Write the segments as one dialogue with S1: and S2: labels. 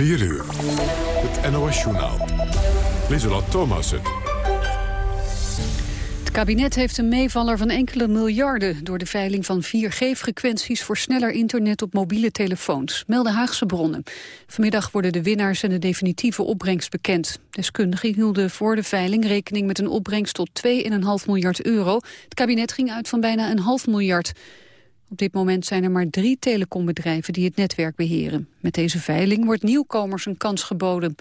S1: 4 uur. Het NOS-journaal. Lieselot Thomassen.
S2: Het kabinet heeft een meevaller van enkele miljarden... door de veiling van 4G-frequenties voor sneller internet op mobiele telefoons, melden Haagse bronnen. Vanmiddag worden de winnaars en de definitieve opbrengst bekend. Deskundigen hielden voor de veiling rekening met een opbrengst tot 2,5 miljard euro. Het kabinet ging uit van bijna een half miljard. Op dit moment zijn er maar drie telecombedrijven die het netwerk beheren. Met deze veiling wordt nieuwkomers een kans geboden.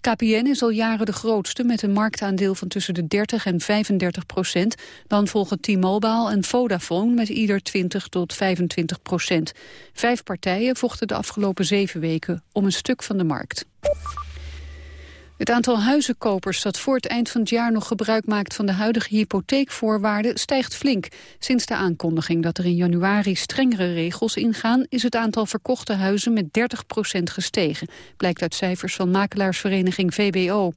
S2: KPN is al jaren de grootste met een marktaandeel van tussen de 30 en 35 procent. Dan volgen T-Mobile en Vodafone met ieder 20 tot 25 procent. Vijf partijen vochten de afgelopen zeven weken om een stuk van de markt. Het aantal huizenkopers dat voor het eind van het jaar nog gebruik maakt van de huidige hypotheekvoorwaarden stijgt flink. Sinds de aankondiging dat er in januari strengere regels ingaan is het aantal verkochte huizen met 30% gestegen. Blijkt uit cijfers van makelaarsvereniging VBO.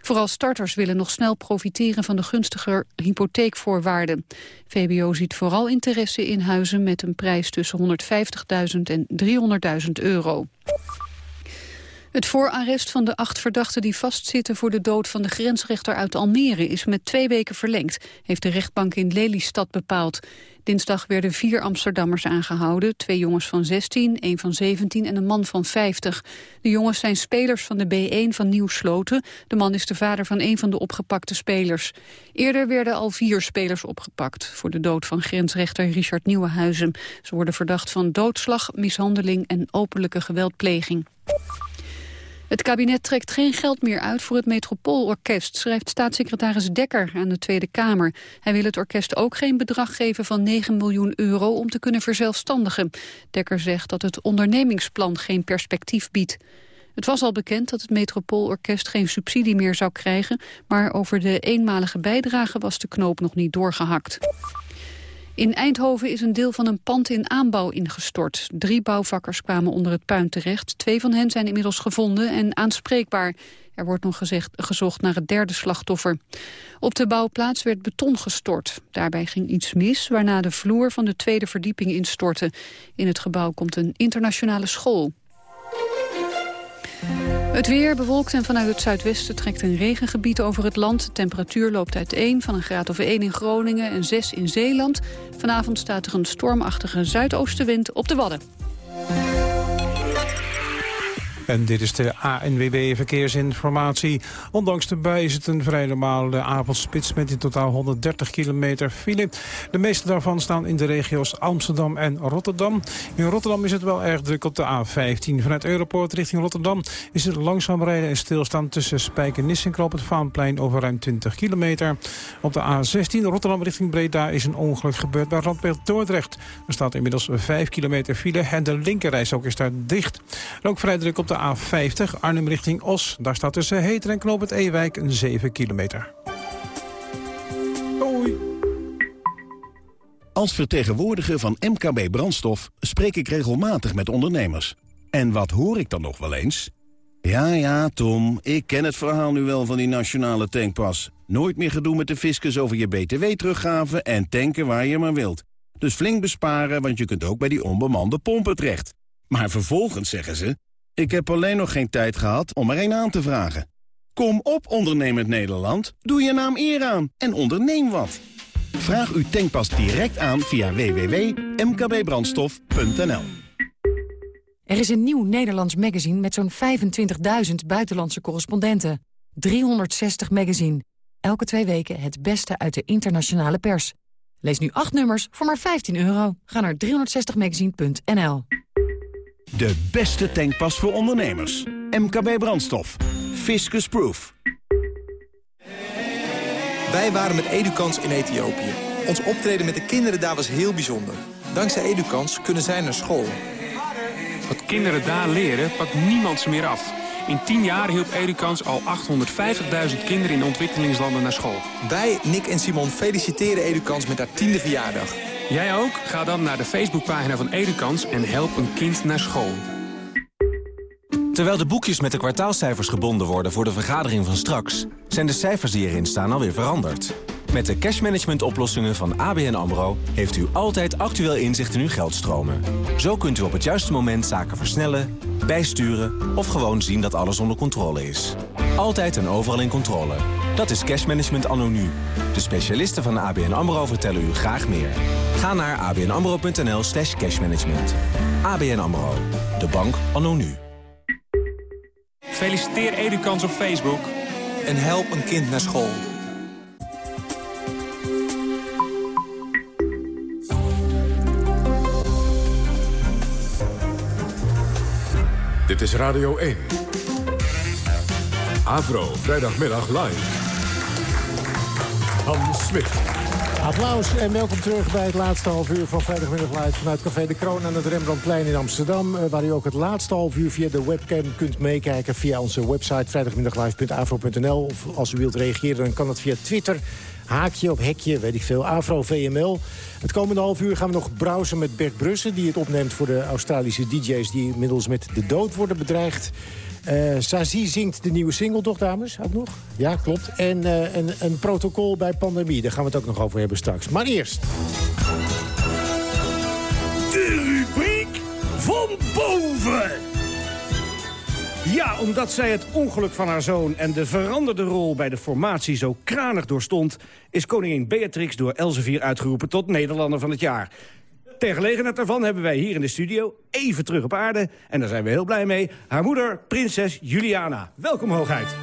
S2: Vooral starters willen nog snel profiteren van de gunstiger hypotheekvoorwaarden. VBO ziet vooral interesse in huizen met een prijs tussen 150.000 en 300.000 euro. Het voorarrest van de acht verdachten die vastzitten voor de dood van de grensrechter uit Almere is met twee weken verlengd, heeft de rechtbank in Lelystad bepaald. Dinsdag werden vier Amsterdammers aangehouden, twee jongens van 16, een van 17 en een man van 50. De jongens zijn spelers van de B1 van Nieuw Sloten. De man is de vader van een van de opgepakte spelers. Eerder werden al vier spelers opgepakt voor de dood van grensrechter Richard Nieuwenhuizen. Ze worden verdacht van doodslag, mishandeling en openlijke geweldpleging. Het kabinet trekt geen geld meer uit voor het Metropoolorkest, schrijft staatssecretaris Dekker aan de Tweede Kamer. Hij wil het orkest ook geen bedrag geven van 9 miljoen euro om te kunnen verzelfstandigen. Dekker zegt dat het ondernemingsplan geen perspectief biedt. Het was al bekend dat het Metropoolorkest geen subsidie meer zou krijgen, maar over de eenmalige bijdrage was de knoop nog niet doorgehakt. In Eindhoven is een deel van een pand in aanbouw ingestort. Drie bouwvakkers kwamen onder het puin terecht. Twee van hen zijn inmiddels gevonden en aanspreekbaar. Er wordt nog gezegd, gezocht naar het derde slachtoffer. Op de bouwplaats werd beton gestort. Daarbij ging iets mis, waarna de vloer van de tweede verdieping instortte. In het gebouw komt een internationale school. Het weer bewolkt en vanuit het zuidwesten trekt een regengebied over het land. De temperatuur loopt uiteen van een graad of 1 in Groningen en 6 in Zeeland. Vanavond staat er een stormachtige zuidoostenwind op de Wadden.
S3: En dit is de ANWB Verkeersinformatie. Ondanks de bui is het een vrij normale avondspits met in totaal 130 kilometer file. De meeste daarvan staan in de regio's Amsterdam en Rotterdam. In Rotterdam is het wel erg druk op de A15. Vanuit Europoort richting Rotterdam is het langzaam rijden en stilstaan tussen Spijkenisse en Knoop het Vaanplein over ruim 20 kilometer. Op de A16 Rotterdam richting Breda is een ongeluk gebeurd bij Randbeeld Dordrecht. Er staat inmiddels 5 kilometer file en de linkerreis ook is daar dicht. En ook vrij druk op de A50 Arnhem richting Os. Daar staat tussen Heter en Knoop het Ewijk een 7 kilometer. Hoi.
S4: Als vertegenwoordiger van MKB Brandstof spreek ik regelmatig met ondernemers. En wat hoor ik dan nog wel eens? Ja, ja, Tom, ik ken het verhaal nu wel van die nationale tankpas. Nooit meer gedoe met de fiscus over je btw-teruggave en tanken waar je maar wilt. Dus flink besparen, want je kunt ook bij die onbemande pompen terecht. Maar vervolgens zeggen ze... Ik heb alleen nog geen tijd gehad om er een aan te vragen. Kom op, ondernemend Nederland. Doe je naam eer aan en onderneem wat. Vraag uw tankpas direct aan via www.mkbbrandstof.nl
S5: Er is een nieuw Nederlands magazine met zo'n 25.000 buitenlandse correspondenten. 360 magazine. Elke twee weken het beste uit de internationale pers. Lees nu acht nummers voor maar 15 euro. Ga naar 360magazine.nl
S4: De beste tankpas voor ondernemers. MKB Brandstof. Fiscus Proof.
S6: Wij waren met Edukans in Ethiopië. Ons optreden met de kinderen daar was heel bijzonder. Dankzij Edukans kunnen zij naar school.
S7: Wat kinderen daar leren, pakt niemand ze meer af. In 10 jaar hielp Edukans al 850.000 kinderen in ontwikkelingslanden naar school.
S6: Wij, Nick en Simon, feliciteren Edukans met haar tiende verjaardag.
S7: Jij ook? Ga dan naar de Facebookpagina van Edukans en help een kind naar school.
S8: Terwijl de boekjes met de kwartaalcijfers gebonden worden voor de vergadering van straks... zijn de cijfers die erin staan alweer veranderd. Met de cashmanagement oplossingen van ABN AMRO... heeft u altijd actueel inzicht in uw geldstromen. Zo kunt u op het juiste moment zaken versnellen, bijsturen of gewoon zien dat alles onder controle is. Altijd en overal in controle. Dat is cashmanagement anno nu. De specialisten van ABN AMRO vertellen u graag meer. Ga naar abnamro.nl slash cashmanagement. ABN AMRO. De bank anno nu.
S7: Feliciteer Edukans op Facebook.
S6: En help een kind naar school.
S1: Is Radio 1. Avro, vrijdagmiddag live. Hans Smit.
S9: Applaus en welkom terug bij het laatste half uur van vrijdagmiddag live vanuit Café de Kroon aan het Rembrandtplein in Amsterdam. eh, Waar u ook het laatste half uur via de webcam kunt meekijken via onze website vrijdagmiddaglive.afro.nl. Of als u wilt reageren dan kan dat via Twitter. Haakje op hekje, weet ik veel, Afro VML. Het komende half uur gaan we nog browsen met Bert Brussen... die het opneemt voor de Australische DJ's die inmiddels met de dood worden bedreigd. Eh Sazie zingt de nieuwe single toch, dames? Ook nog? Ja, klopt. En eh, een, een protocol bij pandemie. Daar gaan we het ook nog over hebben straks. Maar eerst...
S10: De rubriek van boven. Ja, omdat zij het ongeluk van haar zoon en de veranderde rol bij de formatie zo kranig doorstond... is koningin Beatrix door Elsevier uitgeroepen tot Nederlander van het jaar. Ter gelegenheid daarvan hebben wij hier in de studio, even terug op aarde... en daar zijn we heel blij mee, haar moeder, prinses Juliana. Welkom, hoogheid.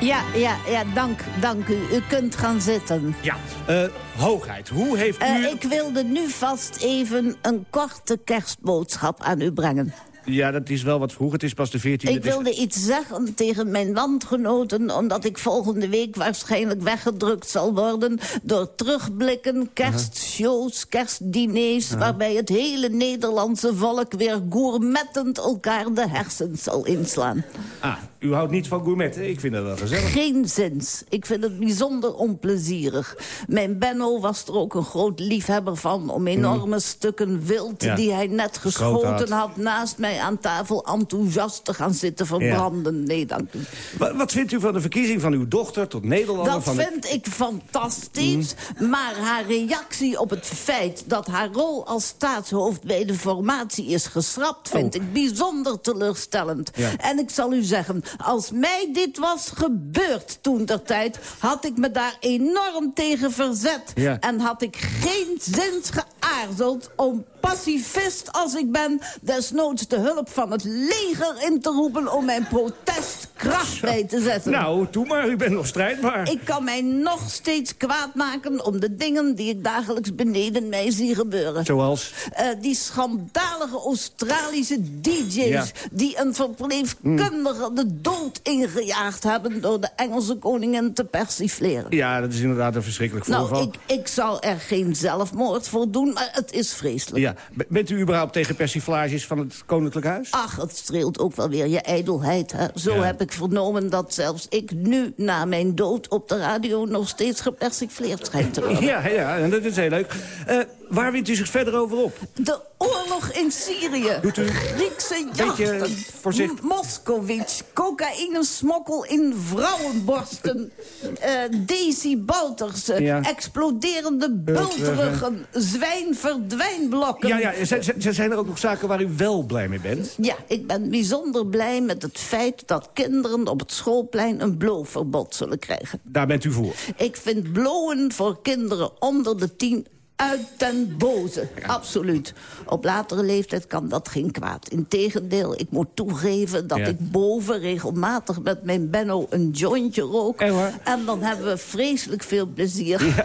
S11: Ja, ja, ja, dank, dank u. U kunt gaan zitten.
S10: Ja, eh, hoogheid, hoe heeft u...
S11: Eh, ik wilde nu vast even een korte kerstboodschap aan u brengen.
S10: Ja, dat is wel wat vroeg, het is pas de 14e.
S11: Ik wilde iets zeggen tegen mijn landgenoten... omdat ik volgende week waarschijnlijk weggedrukt zal worden... door terugblikken, kerstshows, kerstdiners... waarbij het hele Nederlandse volk weer gourmettend elkaar de hersens zal inslaan.
S10: Ah, u houdt niet van gourmetten, ik vind dat wel gezellig.
S11: Geen zins. Ik vind het bijzonder onplezierig. Mijn Benno was er ook een groot liefhebber van... om enorme stukken wild
S10: Ja.
S11: die hij net
S10: Geschoten had...
S11: naast mij aan tafel enthousiast te gaan zitten verbranden. Nee, dank u.
S10: Wat, wat vindt u van de verkiezing van uw dochter tot Nederlander?
S11: Dat
S10: van
S11: vind ik fantastisch. Maar haar reactie op het feit dat haar rol als staatshoofd bij de formatie is geschrapt... vind ik bijzonder teleurstellend.
S10: Oh. Ja.
S11: En ik zal u zeggen, als mij dit was gebeurd toen der tijd... had ik me daar enorm tegen verzet.
S10: Ja.
S11: En had ik geen zins geaarzeld om pacifist als ik ben... desnoods de hulp van het leger in te roepen... om mijn protest kracht bij te zetten.
S10: Nou, doe maar, u bent nog strijdbaar.
S11: Ik kan mij nog steeds kwaad maken om de dingen die ik dagelijks beneden mij zie gebeuren.
S10: Zoals?
S11: Eh, die schandalige Australische DJ's...
S10: Ja.
S11: die een verpleegkundige de dood ingejaagd hebben... door de Engelse koningin te persifleren.
S10: Ja, dat is inderdaad een verschrikkelijk voorval.
S11: Nou, ik, ik zal er geen zelfmoord voor doen, maar het is vreselijk.
S10: Ja, bent u überhaupt tegen persiflages van het Koninklijk Huis?
S11: Ach, het streelt ook wel weer je ijdelheid. Hè? Zo
S10: Ja.
S11: heb ik vernomen dat zelfs ik nu, na mijn dood op de radio... nog steeds gepersifleerd schijnt te worden.
S10: Ja, ja, dat is heel leuk. Eh, waar wint u zich verder over op?
S11: De oorlog in Syrië.
S10: Doet u
S11: Griekse
S10: beetje
S11: jachten.
S10: voorzichtig?
S11: M- Moskowitz. Cocaïnesmokkel in vrouwenborsten. eh Daisy Bouterse.
S10: Ja.
S11: Exploderende bultruggen. Zwijn-verdwijnblokken.
S10: Ja, ja, zijn er ook nog zaken waar u wel blij mee bent?
S11: Ja, ik ben bijzonder blij met het feit dat kinderen op het schoolplein een blowverbod zullen krijgen.
S10: Daar bent u voor.
S11: Ik vind blowen voor kinderen onder de tien uit ten boze. Absoluut. Op latere leeftijd kan dat geen kwaad. Integendeel, ik moet toegeven dat
S10: Ja.
S11: ik boven regelmatig met mijn Benno een jointje rook.
S10: Waar?
S11: En dan hebben we vreselijk veel plezier.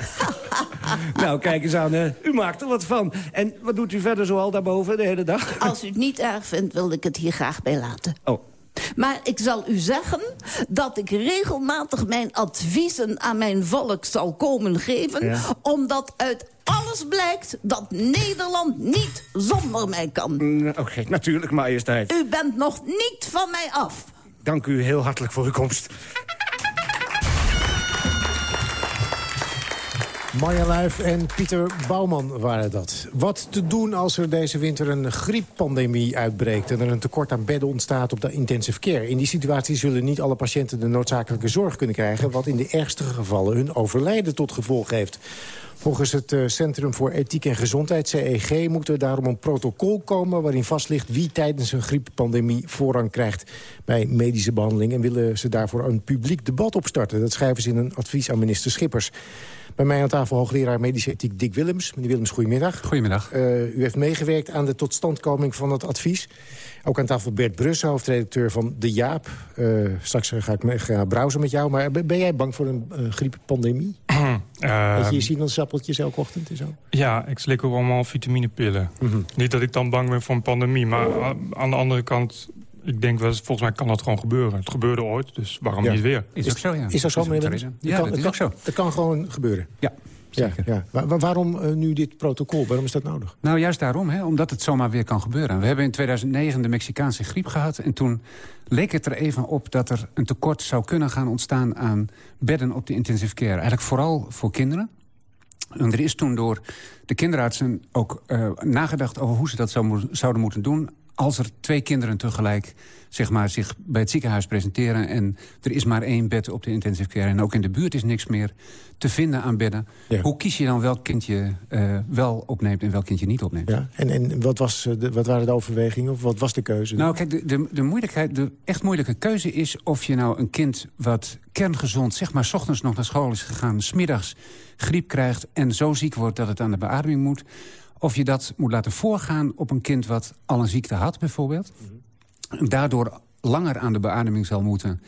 S10: nou, kijk eens aan, eh, u maakt er wat van. En wat doet u verder zoal daarboven de hele dag?
S11: Als u het niet erg vindt, wil ik het hier graag bij laten.
S10: Oh,
S11: Maar ik zal u zeggen dat ik regelmatig mijn adviezen aan mijn volk zal komen geven...
S10: Ja.
S11: omdat uit alles blijkt dat Nederland niet zonder mij kan.
S10: mm, oké, natuurlijk, majesteit.
S11: U bent nog niet van mij af.
S10: Dank u heel hartelijk voor uw komst.
S9: Marja Luif en Pieter Bouwman waren dat. Wat te doen als er deze winter een grieppandemie uitbreekt... en er een tekort aan bedden ontstaat op de intensive care? In die situatie zullen niet alle patiënten de noodzakelijke zorg kunnen krijgen... wat in de ergste gevallen hun overlijden tot gevolg heeft. Volgens het eh, Centrum voor Ethiek en Gezondheid, CEG... moet er daarom een protocol komen waarin vast ligt... wie tijdens een grieppandemie voorrang krijgt bij medische behandeling... en willen ze daarvoor een publiek debat opstarten. Dat schrijven ze in een advies aan minister Schippers. Bij mij aan tafel hoogleraar medische ethiek Dick Willems. Meneer Willems, goedemiddag.
S12: Goedemiddag.
S9: Uh, u heeft meegewerkt aan de totstandkoming van het advies. Ook aan tafel Bert Brussen, hoofdredacteur van De Jaap. Uh, straks ga ik ga browsen met jou. Maar ben jij bang voor een uh, grieppandemie? Uh, Weet je je sinaasappeltjes elke ochtend en zo?
S12: Ja, ik slik ook allemaal vitaminepillen. Mm -hmm. Niet dat ik dan bang ben voor een pandemie. Maar aan de andere kant ik denk wel, volgens mij kan dat gewoon gebeuren. Het gebeurde ooit, dus waarom
S9: ja.
S12: niet weer?
S9: Is, ook zo, ja. Is dat zo, meneer
S12: Ja,
S9: kan,
S12: dat is
S9: kan,
S12: ook zo.
S9: Het kan gewoon gebeuren.
S12: Ja, zeker.
S9: Ja, ja. Waar, waarom uh, nu dit protocol? Waarom is dat nodig?
S12: Nou, juist daarom, hè, omdat het zomaar weer kan gebeuren. We hebben in 2009 de Mexicaanse griep gehad... en toen leek het er even op dat er een tekort zou kunnen gaan ontstaan... aan bedden op de intensive care. Eigenlijk vooral voor kinderen. En er is toen door de kinderartsen ook uh, nagedacht over hoe ze dat zou mo zouden moeten doen als er twee kinderen tegelijk zeg maar, zich bij het ziekenhuis presenteren... en er is maar één bed op de intensive care... en ook in de buurt is niks meer te vinden aan bedden... Ja. hoe kies je dan welk kind je uh, wel opneemt en welk kind je niet opneemt?
S9: Ja. En, en wat, was de, wat waren de overwegingen of wat was de keuze?
S12: Nou, kijk, de, de, de, moeilijkheid, de echt moeilijke keuze is... of je nou een kind wat kerngezond, zeg maar... S ochtends nog naar school is gegaan, smiddags griep krijgt... en zo ziek wordt dat het aan de beademing moet... Of je dat moet laten voorgaan op een kind wat al een ziekte had, bijvoorbeeld. Mm Daardoor langer aan de beademing zal moeten.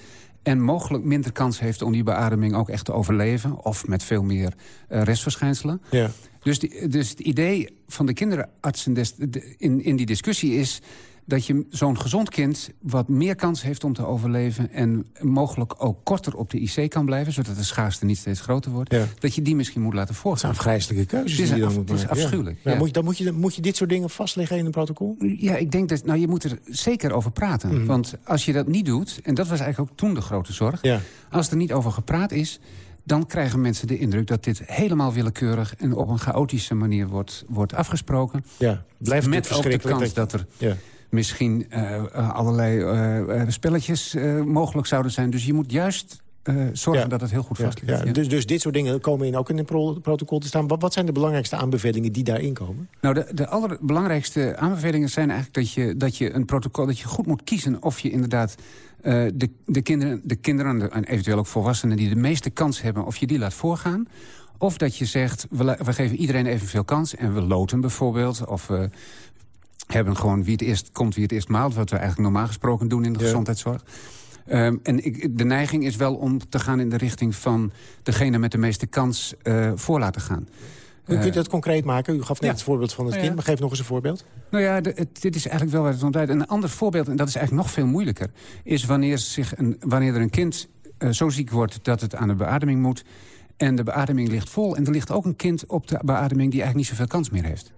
S12: En mogelijk minder kans heeft om die beademing ook echt te overleven. Of met veel meer uh, restverschijnselen.
S9: Ja.
S12: Dus, die, dus het idee van de kinderartsen des, de, in, in die discussie is dat je zo'n gezond kind wat meer kans heeft om te overleven... en mogelijk ook korter op de IC kan blijven... zodat de schaarste niet steeds groter wordt...
S9: Ja.
S12: dat je die misschien moet laten voorgaan.
S9: Dat zijn afgrijzelijke keuzes
S12: Het is,
S9: die je dan
S12: af,
S9: moet
S12: het is afschuwelijk.
S9: Ja.
S12: Ja.
S9: Moet, je, dan moet, je, moet je dit soort dingen vastleggen in een protocol?
S12: Ja, ik denk dat... Nou, je moet er zeker over praten.
S9: Mhm.
S12: Want als je dat niet doet... en dat was eigenlijk ook toen de grote zorg... Als er niet over gepraat is dan krijgen mensen de indruk dat dit helemaal willekeurig... en op een chaotische manier wordt, wordt afgesproken.
S9: Ja, blijft
S12: Met ook de kans
S9: dat
S12: dat er
S9: Ja.
S12: Misschien uh, allerlei uh, spelletjes mogelijk zouden zijn. Dus je moet juist zorgen
S9: Ja.
S12: dat het heel goed vast ligt.
S9: ja.
S12: Ja.
S9: Dus, dus dit soort dingen komen in, ook in een pro protocol te staan. Wat, wat zijn de belangrijkste aanbevelingen die daarin komen?
S12: Nou, de, de allerbelangrijkste aanbevelingen zijn eigenlijk dat je, dat je een protocol... dat je goed moet kiezen of je inderdaad uh, de, de, kinderen, de kinderen en eventueel ook volwassenen... die de meeste kans hebben, of je die laat voorgaan. Of dat je zegt, we, we geven iedereen evenveel kans... en we loten bijvoorbeeld, of we hebben gewoon wie het eerst komt, wie het eerst maalt... wat we eigenlijk normaal gesproken doen in de
S9: Ja.
S12: gezondheidszorg. Um, en ik, de neiging is wel om te gaan in de richting van... degene met de meeste kans uh, voor laten gaan.
S9: Hoe
S12: Uh,
S9: kunt u dat concreet maken? U gaf net
S12: ja.
S9: het voorbeeld van het kind, maar geef nog eens een voorbeeld.
S12: Nou ja, de- het, dit is eigenlijk wel waar het om draait. Een ander voorbeeld, en dat is eigenlijk nog veel moeilijker... is wanneer, zich een, wanneer er een kind eh, zo ziek wordt dat het aan de beademing moet... en de beademing ligt vol en er ligt ook een kind op de beademing... die eigenlijk niet zoveel kans meer heeft.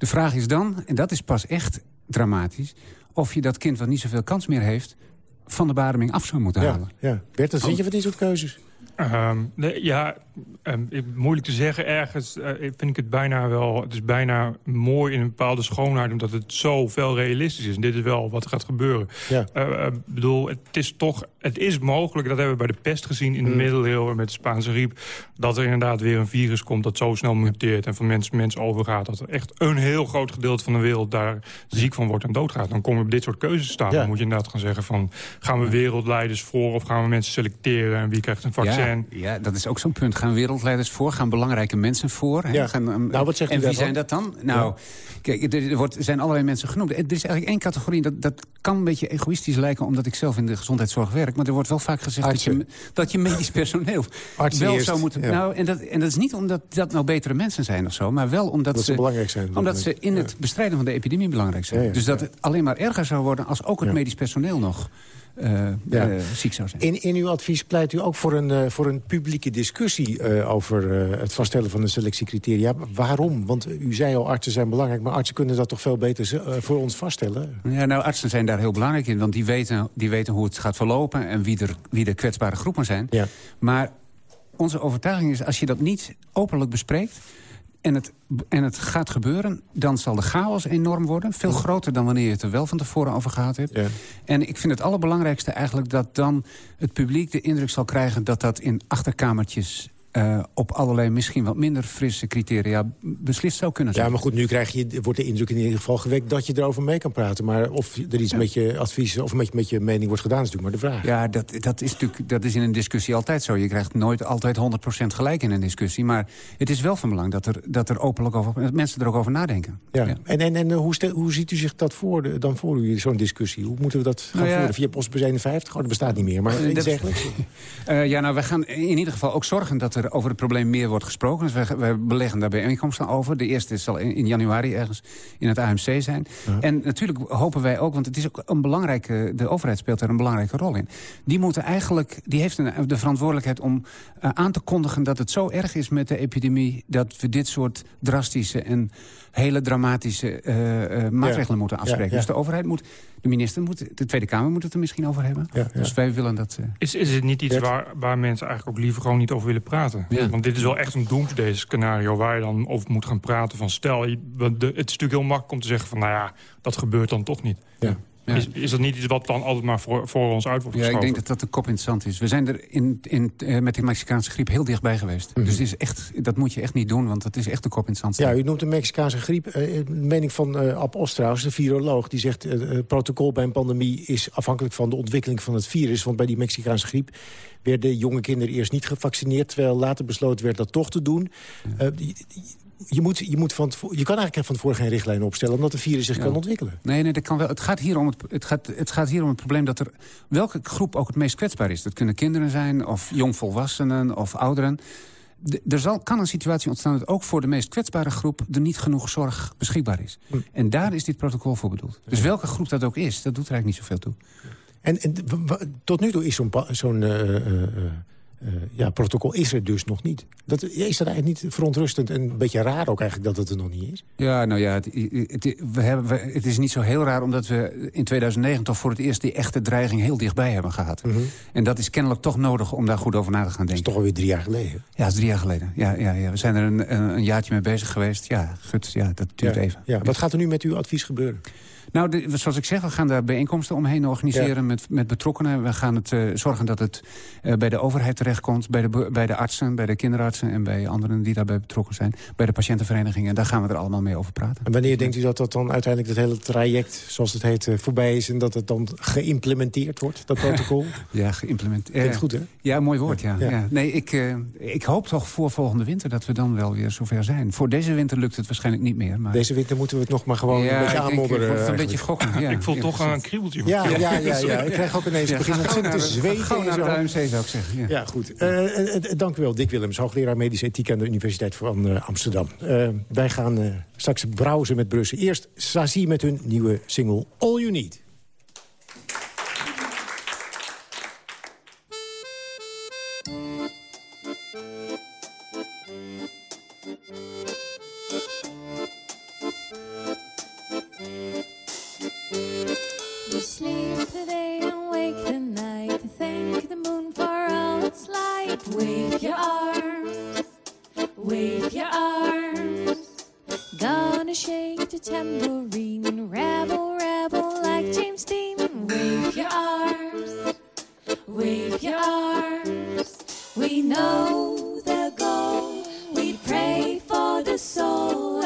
S12: De vraag is dan, en dat is pas echt dramatisch... of je dat kind wat niet zoveel kans meer heeft... van de beademing af zou moeten
S9: Ja,
S12: halen.
S9: ja. Bert, wat vind je van dit soort keuzes?
S13: Ehm, nee, ja, ehm, moeilijk te zeggen. Ergens eh, vind ik het bijna wel... Het is bijna mooi in een bepaalde schoonheid... omdat het zo veel realistisch is. En dit is wel wat er gaat gebeuren.
S9: Ja.
S13: Eh, eh, bedoel, het is toch... Het is mogelijk, dat hebben we bij de pest gezien in de
S9: Mm.
S13: middeleeuwen... met de Spaanse griep, dat er inderdaad weer een virus komt... dat zo snel muteert en van mens mens overgaat... dat er echt een heel groot gedeelte van de wereld daar ziek van wordt en doodgaat. Dan kom je op dit soort keuzes staan.
S9: Ja.
S13: Dan moet je inderdaad gaan zeggen van... gaan we wereldleiders voor of gaan we mensen selecteren... en wie krijgt een vaccin?
S12: Ja, ja, dat is ook zo'n punt. Gaan wereldleiders voor? Gaan belangrijke mensen voor?
S9: Ja.
S12: Gaan, um,
S9: Nou, wat zegt u
S12: en wie zijn dat dan? Nou, kijk, er, wordt, zijn allerlei mensen genoemd. Er is eigenlijk één categorie, dat, dat kan een beetje egoïstisch lijken... omdat ik zelf in de gezondheidszorg werk. Maar er wordt wel vaak gezegd dat je, dat je medisch personeel
S9: Artsen
S12: wel
S9: eerst,
S12: zou moeten... Nou, en, dat, en dat is niet omdat dat nou betere mensen zijn of zo... maar wel omdat
S9: Dat ze belangrijk zijn
S12: Omdat ze in het bestrijden van de epidemie belangrijk zijn. Dus dat het alleen maar erger zou worden... als ook het medisch personeel nog
S9: Ja.
S12: eh, ziek zou zijn.
S9: In, in uw advies pleit u ook voor een, eh, voor een publieke discussie... eh, over eh, het vaststellen van de selectiecriteria. Waarom? Want u zei al, artsen zijn belangrijk... maar artsen kunnen dat toch veel beter eh, voor ons vaststellen?
S12: Ja, nou, artsen zijn daar heel belangrijk in. Want die weten, die weten hoe het gaat verlopen en wie er, wie de kwetsbare groepen zijn.
S9: Ja.
S12: Maar onze overtuiging is, als je dat niet openlijk bespreekt en het, en het gaat gebeuren, dan zal de chaos enorm worden. Veel groter dan wanneer je het er wel van tevoren over gehad hebt. Ja. En ik vind het allerbelangrijkste eigenlijk dat dan het publiek de indruk zal krijgen... dat dat in achterkamertjes uh, op allerlei misschien wat minder frisse criteria beslist zou kunnen zijn.
S9: Ja, maar goed, nu krijg je, wordt de indruk in ieder geval gewekt dat je erover mee kan praten. Maar of er iets met je advies of met, met je mening wordt gedaan, is natuurlijk maar de vraag.
S12: Ja, dat, dat, is natuurlijk, dat is in een discussie altijd zo. Je krijgt nooit altijd 100% gelijk in een discussie. Maar het is wel van belang dat er, dat er openlijk over, dat mensen er ook over nadenken.
S9: Ja. En, en, en hoe, stel, hoe ziet u zich dat voor, dan voor u, zo'n discussie? Hoe moeten we dat gaan nou ja, voeren? Via Postbus 51? Oh, dat bestaat niet meer, maar uh?
S12: Uh, ja, nou, wij gaan in ieder geval ook zorgen dat er over het probleem meer wordt gesproken. Dus we, we beleggen daar bijeenkomsten over. De eerste zal in, in januari ergens in het AMC zijn. En natuurlijk hopen wij ook, want het is ook een belangrijke... de overheid speelt daar een belangrijke rol in. Die, moeten eigenlijk, die heeft een, de verantwoordelijkheid om uh, aan te kondigen... dat het zo erg is met de epidemie... dat we dit soort drastische en hele dramatische uh, uh, maatregelen moeten afspreken. Dus de overheid moet, de minister moet, de Tweede Kamer moet het er misschien over hebben. Dus wij willen dat... Uh,
S13: is, is het niet iets waar, waar mensen eigenlijk ook liever gewoon niet over willen praten? Want dit is wel echt een doomsday scenario waar je dan over moet gaan praten. Van stel, je, de, het is natuurlijk heel makkelijk om te zeggen van nou ja, dat gebeurt dan toch niet. Ja. Is, is dat niet iets wat dan altijd maar voor, voor ons uit wordt
S12: geschoven? Ja, ik denk dat dat de kop interessant is. We zijn er in, in, uh, met de Mexicaanse griep heel dichtbij geweest. Mhm. Dus is echt, dat moet je echt niet doen, want dat is echt de kop interessant.
S9: Ja, u noemt de Mexicaanse griep. Uh, mening van uh, Ab Ostraus, de viroloog, die zegt... het protocol bij een pandemie is afhankelijk van de ontwikkeling van het virus. Want bij die Mexicaanse griep werden jonge kinderen eerst niet gevaccineerd... terwijl later besloten werd dat toch te doen. Ja je, moet, je, moet van je kan eigenlijk van tevoren geen richtlijn opstellen... omdat het virus zich kan ontwikkelen.
S12: Nee, nee dat kan wel. Het gaat, hier om het, het, gaat, het gaat hier om het probleem dat er... welke groep ook het meest kwetsbaar is. Dat kunnen kinderen zijn, of jongvolwassenen, of ouderen. er zal, kan een situatie ontstaan dat ook voor de meest kwetsbare groep... er niet genoeg zorg beschikbaar is. Hm. En daar is dit protocol voor bedoeld. Dus welke groep dat ook is, dat doet er eigenlijk niet zoveel toe.
S9: En, en tot nu toe is zo'n... zo'n uh, ja, protocol is er dus nog niet. Dat, is dat eigenlijk niet verontrustend en een beetje raar ook eigenlijk dat het er nog niet is?
S12: Ja, nou ja, het, het, we hebben, we, het is niet zo heel raar omdat we in 2009 toch voor het eerst die echte dreiging heel dichtbij hebben gehad. Mm -hmm. En dat is kennelijk toch nodig om daar goed over na te gaan denken. Dat
S9: is toch alweer drie jaar geleden?
S12: Ja, dat is drie jaar geleden. Ja, ja, ja. We zijn er een, een, jaartje mee bezig geweest. Ja, gut, ja dat duurt
S9: ja,
S12: even.
S9: Ja. Wat gaat er nu met uw advies gebeuren?
S12: Nou, de, zoals ik zeg, we gaan daar bijeenkomsten omheen organiseren met, met betrokkenen. We gaan het, uh, zorgen dat het uh, bij de overheid terechtkomt, bij de, bij de artsen, bij de kinderartsen... en bij anderen die daarbij betrokken zijn, bij de patiëntenverenigingen. Daar gaan we er allemaal mee over praten.
S9: En wanneer denkt u dat dat dan uiteindelijk het hele traject, zoals het heet, uh, voorbij is... en dat het dan geïmplementeerd wordt, dat protocol?
S12: ja, geïmplementeerd.
S9: Klinkt goed, hè?
S12: Ja, mooi woord, ja. ja. ja. Nee, ik, ik hoop toch voor volgende winter dat we dan wel weer zover zijn. Voor deze winter lukt het waarschijnlijk niet meer. Maar...
S9: Deze winter moeten we het nog maar gewoon een beetje aanmodderen.
S12: Een beetje gokken, ja.
S13: Ik voel toch een kriebeltje.
S9: Ja, ja, ja, ja, ik krijg ook ineens ja, begin te zweten.
S12: Gewoon naar de AMC zou ik zeggen. Ja,
S9: ja goed. Uh, uh, dank u wel, Dick Willems, hoogleraar medische ethiek aan de Universiteit van uh, Amsterdam. wij gaan straks browsen met Brussel. Eerst Sazie met hun nieuwe single All You Need.
S14: sleep the day and wake the night to thank the moon for all its light. Wave your arms, wave your arms. Gonna shake the tambourine, rebel, rebel like James Dean. Wave your arms, wave your arms. We know the goal, we
S9: pray for the soul.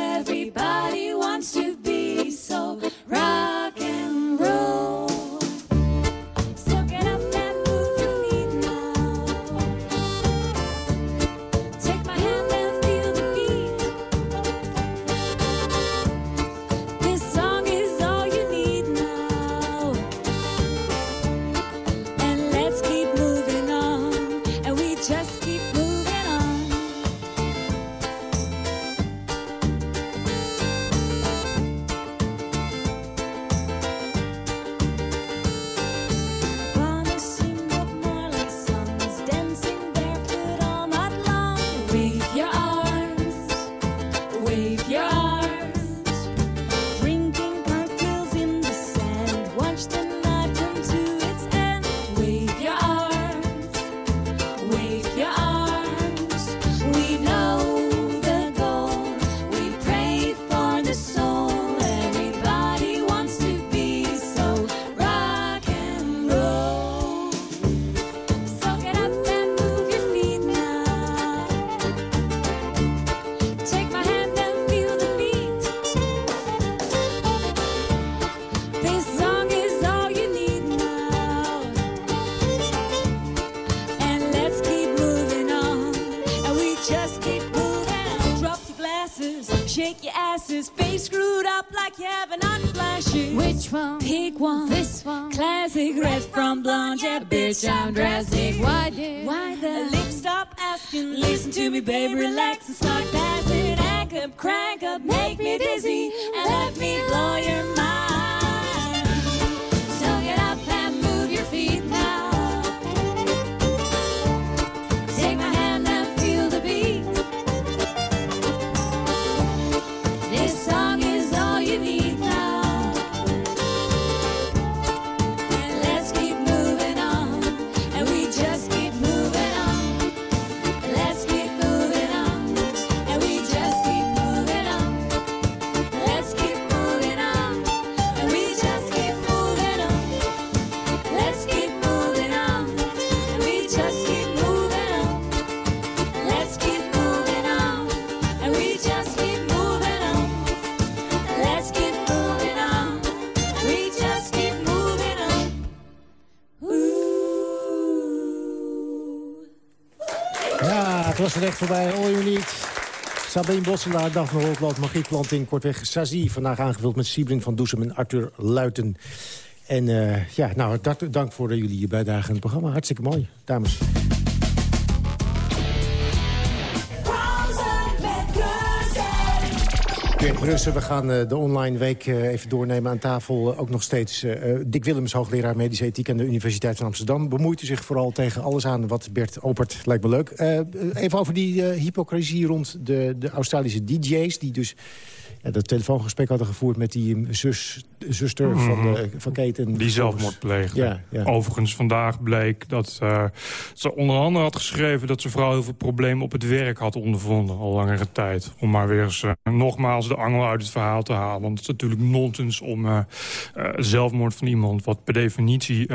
S9: Voorbij. All You Need. Sabine Bosselaar, Daphne Holtland, Margriet Planting, kortweg Sazie. Vandaag aangevuld met Siebrink van Doesem en Arthur Luiten. En eh, ja, nou, dank, voor uh, jullie bijdrage aan het programma. Hartstikke mooi, dames. Dirk Brussen, we gaan uh, de online week uh, even doornemen aan tafel. Uh, ook nog steeds Dick Willems, hoogleraar medische ethiek... aan de Universiteit van Amsterdam. Bemoeit u zich vooral tegen alles aan wat Bert opert. Lijkt me leuk. even over die hypocrisie rond de, de Australische DJ's... die dus dat telefoongesprek hadden gevoerd met die zus, zuster mm. van, van Kate.
S13: Die zelfmoord pleegde.
S9: Ja, ja.
S13: Overigens, vandaag bleek dat uh, ze onder andere had geschreven... dat ze vooral heel veel problemen op het werk had ondervonden al langere tijd. Om maar weer eens uh, nogmaals de angel uit het verhaal te halen. Want het is natuurlijk nonsens om uh, zelfmoord van iemand... wat per definitie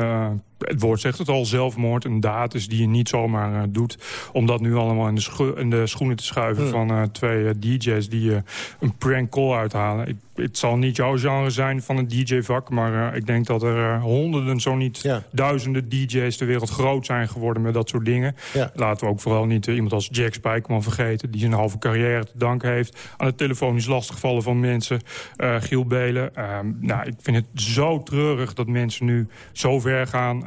S13: het woord zegt het al, zelfmoord, een daad is die je niet zomaar uh, doet. Om dat nu allemaal in de, in de schoenen te schuiven mm. van uh, twee uh, DJ's die een prank call uithalen. Ik, het zal niet jouw genre zijn van een DJ-vak, maar ik denk dat er honderden, zo niet
S9: ja.
S13: duizenden DJ's ter wereld groot zijn geworden met dat soort dingen.
S9: Ja.
S13: Laten we ook vooral niet iemand als Jack Spijkerman vergeten, die zijn halve carrière te danken heeft aan het telefonisch lastigvallen van mensen. Giel Belen. nou, ik vind het zo treurig dat mensen nu zo ver gaan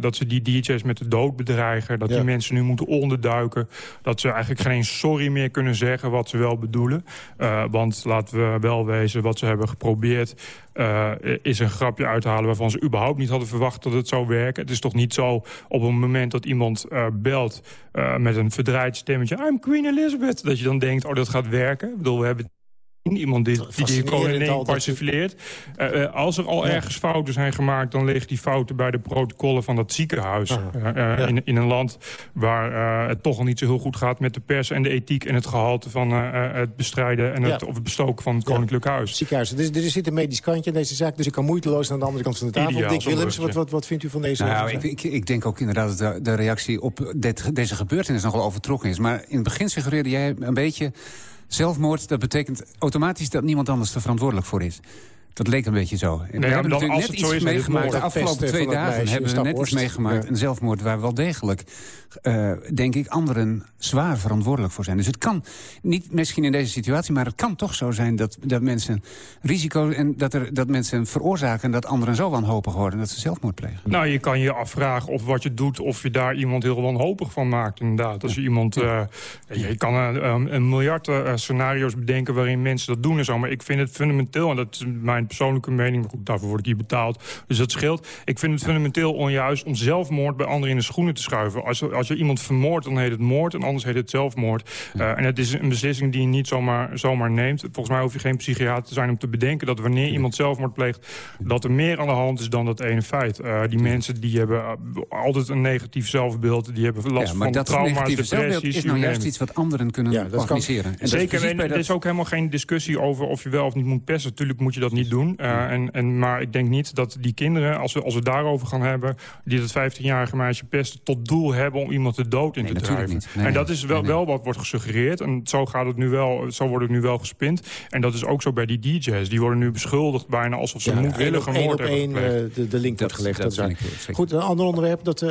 S13: dat ze die DJ's met de dood bedreigen. Dat
S9: Ja.
S13: die mensen nu moeten onderduiken. Dat ze eigenlijk geen sorry meer kunnen zeggen wat ze wel bedoelen. Want laten we wel wezen, wat ze hebben geprobeerd... Uh, is een grapje uithalen waarvan ze überhaupt niet hadden verwacht dat het zou werken. Het is toch niet zo op een moment dat iemand belt met een verdraaid stemmetje... I'm Queen Elizabeth, dat je dan denkt, oh dat gaat werken. Ik bedoel, we hebben iemand die, die de koningin pacifileert. Uh, uh, als er al ja. ergens fouten zijn gemaakt... dan liggen die fouten bij de protocollen van dat ziekenhuis. Uh, ja. in, in, een land waar het toch al niet zo heel goed gaat... met de pers en de ethiek en het gehalte van het bestrijden... en het,
S9: ja.
S13: of het bestoken van het koninklijk huis.
S9: Ziekenhuis. Dus, er zit een medisch kantje in deze zaak... dus ik kan moeiteloos aan de andere kant van de tafel.
S13: Ideaal,
S9: Dick Willems, wat, wat, wat vindt u van deze
S12: nou, ik, ik, ik, denk ook inderdaad dat de, de reactie op dit, deze gebeurtenis... nogal overtrokken is. Maar in het begin suggereerde jij een beetje... Zelfmoord, dat betekent automatisch dat niemand anders er verantwoordelijk voor is. Dat leek een beetje zo. En
S13: nee,
S12: we hebben natuurlijk net iets
S13: is,
S12: meegemaakt. De afgelopen twee dagen hebben we net iets meegemaakt. Ja. Een zelfmoord waar wel degelijk, uh, denk ik, anderen zwaar verantwoordelijk voor zijn. Dus het kan, niet misschien in deze situatie... maar het kan toch zo zijn dat, dat mensen risico... en dat, er, dat mensen veroorzaken dat anderen zo wanhopig worden... dat ze zelfmoord plegen.
S13: Nou, je kan je afvragen of wat je doet... of je daar iemand heel wanhopig van maakt, inderdaad. Als je iemand... Uh, je kan een, een miljard uh, scenario's bedenken waarin mensen dat doen en zo. Maar ik vind het fundamenteel, en dat is mijn persoonlijke mening... maar goed, daarvoor word ik hier betaald, dus dat scheelt. Ik vind het fundamenteel onjuist om zelfmoord bij anderen in de schoenen te schuiven. Als, als je iemand vermoordt, dan heet het moord en anders heet het zelfmoord. Uh, en het is een beslissing die je niet zomaar, zomaar neemt. Volgens mij hoef je geen psychiater te zijn om te bedenken... dat wanneer iemand zelfmoord pleegt, dat er meer aan de hand is dan dat ene feit. Uh, die mensen die hebben altijd een negatief zelfbeeld. Die hebben last
S12: ja, maar
S13: van
S12: dat
S13: trauma's,
S12: depressies. is nou juist iets wat anderen kunnen ja, organiseren.
S13: En Zeker, en er is ook helemaal geen discussie over of je wel of niet moet pesten. Natuurlijk moet je dat niet doen. Uh, en, en, maar ik denk niet dat die kinderen, als we, als we daarover gaan hebben... die dat 15-jarige meisje pesten, tot doel hebben om iemand de dood in
S12: nee,
S13: te drijven.
S12: Nee,
S13: en dat is wel, nee, wel wat wordt gesuggereerd. En zo, gaat het nu wel, zo wordt het nu wel gespind. En dat is ook zo bij die DJ's. Die worden nu beschuldigd bijna alsof ze ja, moedwillige moord hebben
S9: één, uh, de, de link wordt gelegd. Dat, Goed, een ander onderwerp, dat, uh,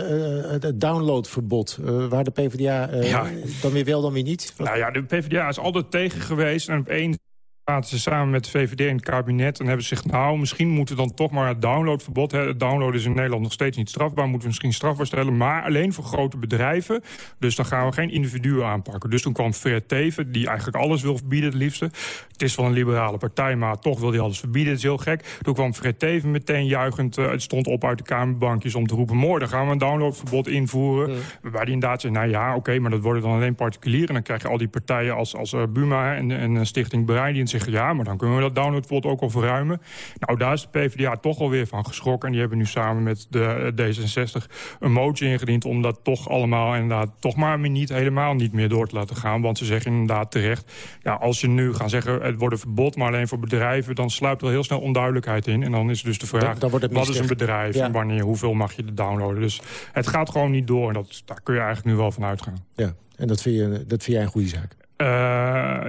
S9: het downloadverbod. Uh, waar de PvdA ja. dan weer wel, dan weer niet.
S13: Wat? Nou ja, de PvdA is altijd tegen geweest. En op één zaten ze samen met de VVD in het kabinet en hebben ze gezegd... nou, misschien moeten we dan toch maar het downloadverbod... Hè, het downloaden is in Nederland nog steeds niet strafbaar... moeten we misschien strafbaar stellen, maar alleen voor grote bedrijven. Dus dan gaan we geen individuen aanpakken. Dus toen kwam Fred Teven, die eigenlijk alles wil verbieden het liefste. Het is wel een liberale partij, maar toch wil hij alles verbieden. Het is heel gek. Toen kwam Fred Teven meteen juichend... eh, het stond op uit de kamerbankjes om te roepen... mooi, dan gaan we een downloadverbod invoeren. Waar hij inderdaad zei, nou ja, oké, maar dat worden dan alleen particulieren. En dan krijg je al die partijen als, als eh, Buma en, en eh, Stichting Brein... zeggen, ja, maar dan kunnen we dat downloadverbod ook al verruimen. Nou, daar is de PvdA toch alweer van geschrokken. En die hebben nu samen met de eh, D66 een motie ingediend... om dat toch allemaal inderdaad toch maar niet helemaal niet meer door te laten gaan. Want ze zeggen inderdaad terecht... ja, als je nu gaat zeggen, het wordt een verbod, maar alleen voor bedrijven... dan sluipt er heel snel onduidelijkheid in. En dan is dus de vraag,
S9: Dan- dan wordt het
S13: wat is een bedrijf
S9: Ja.
S13: en wanneer, hoeveel mag je er downloaden? Dus het gaat gewoon niet door. En dat, daar kun je eigenlijk nu wel van uitgaan.
S9: Ja, en dat vind, je, dat vind jij een goede zaak?
S13: Eh,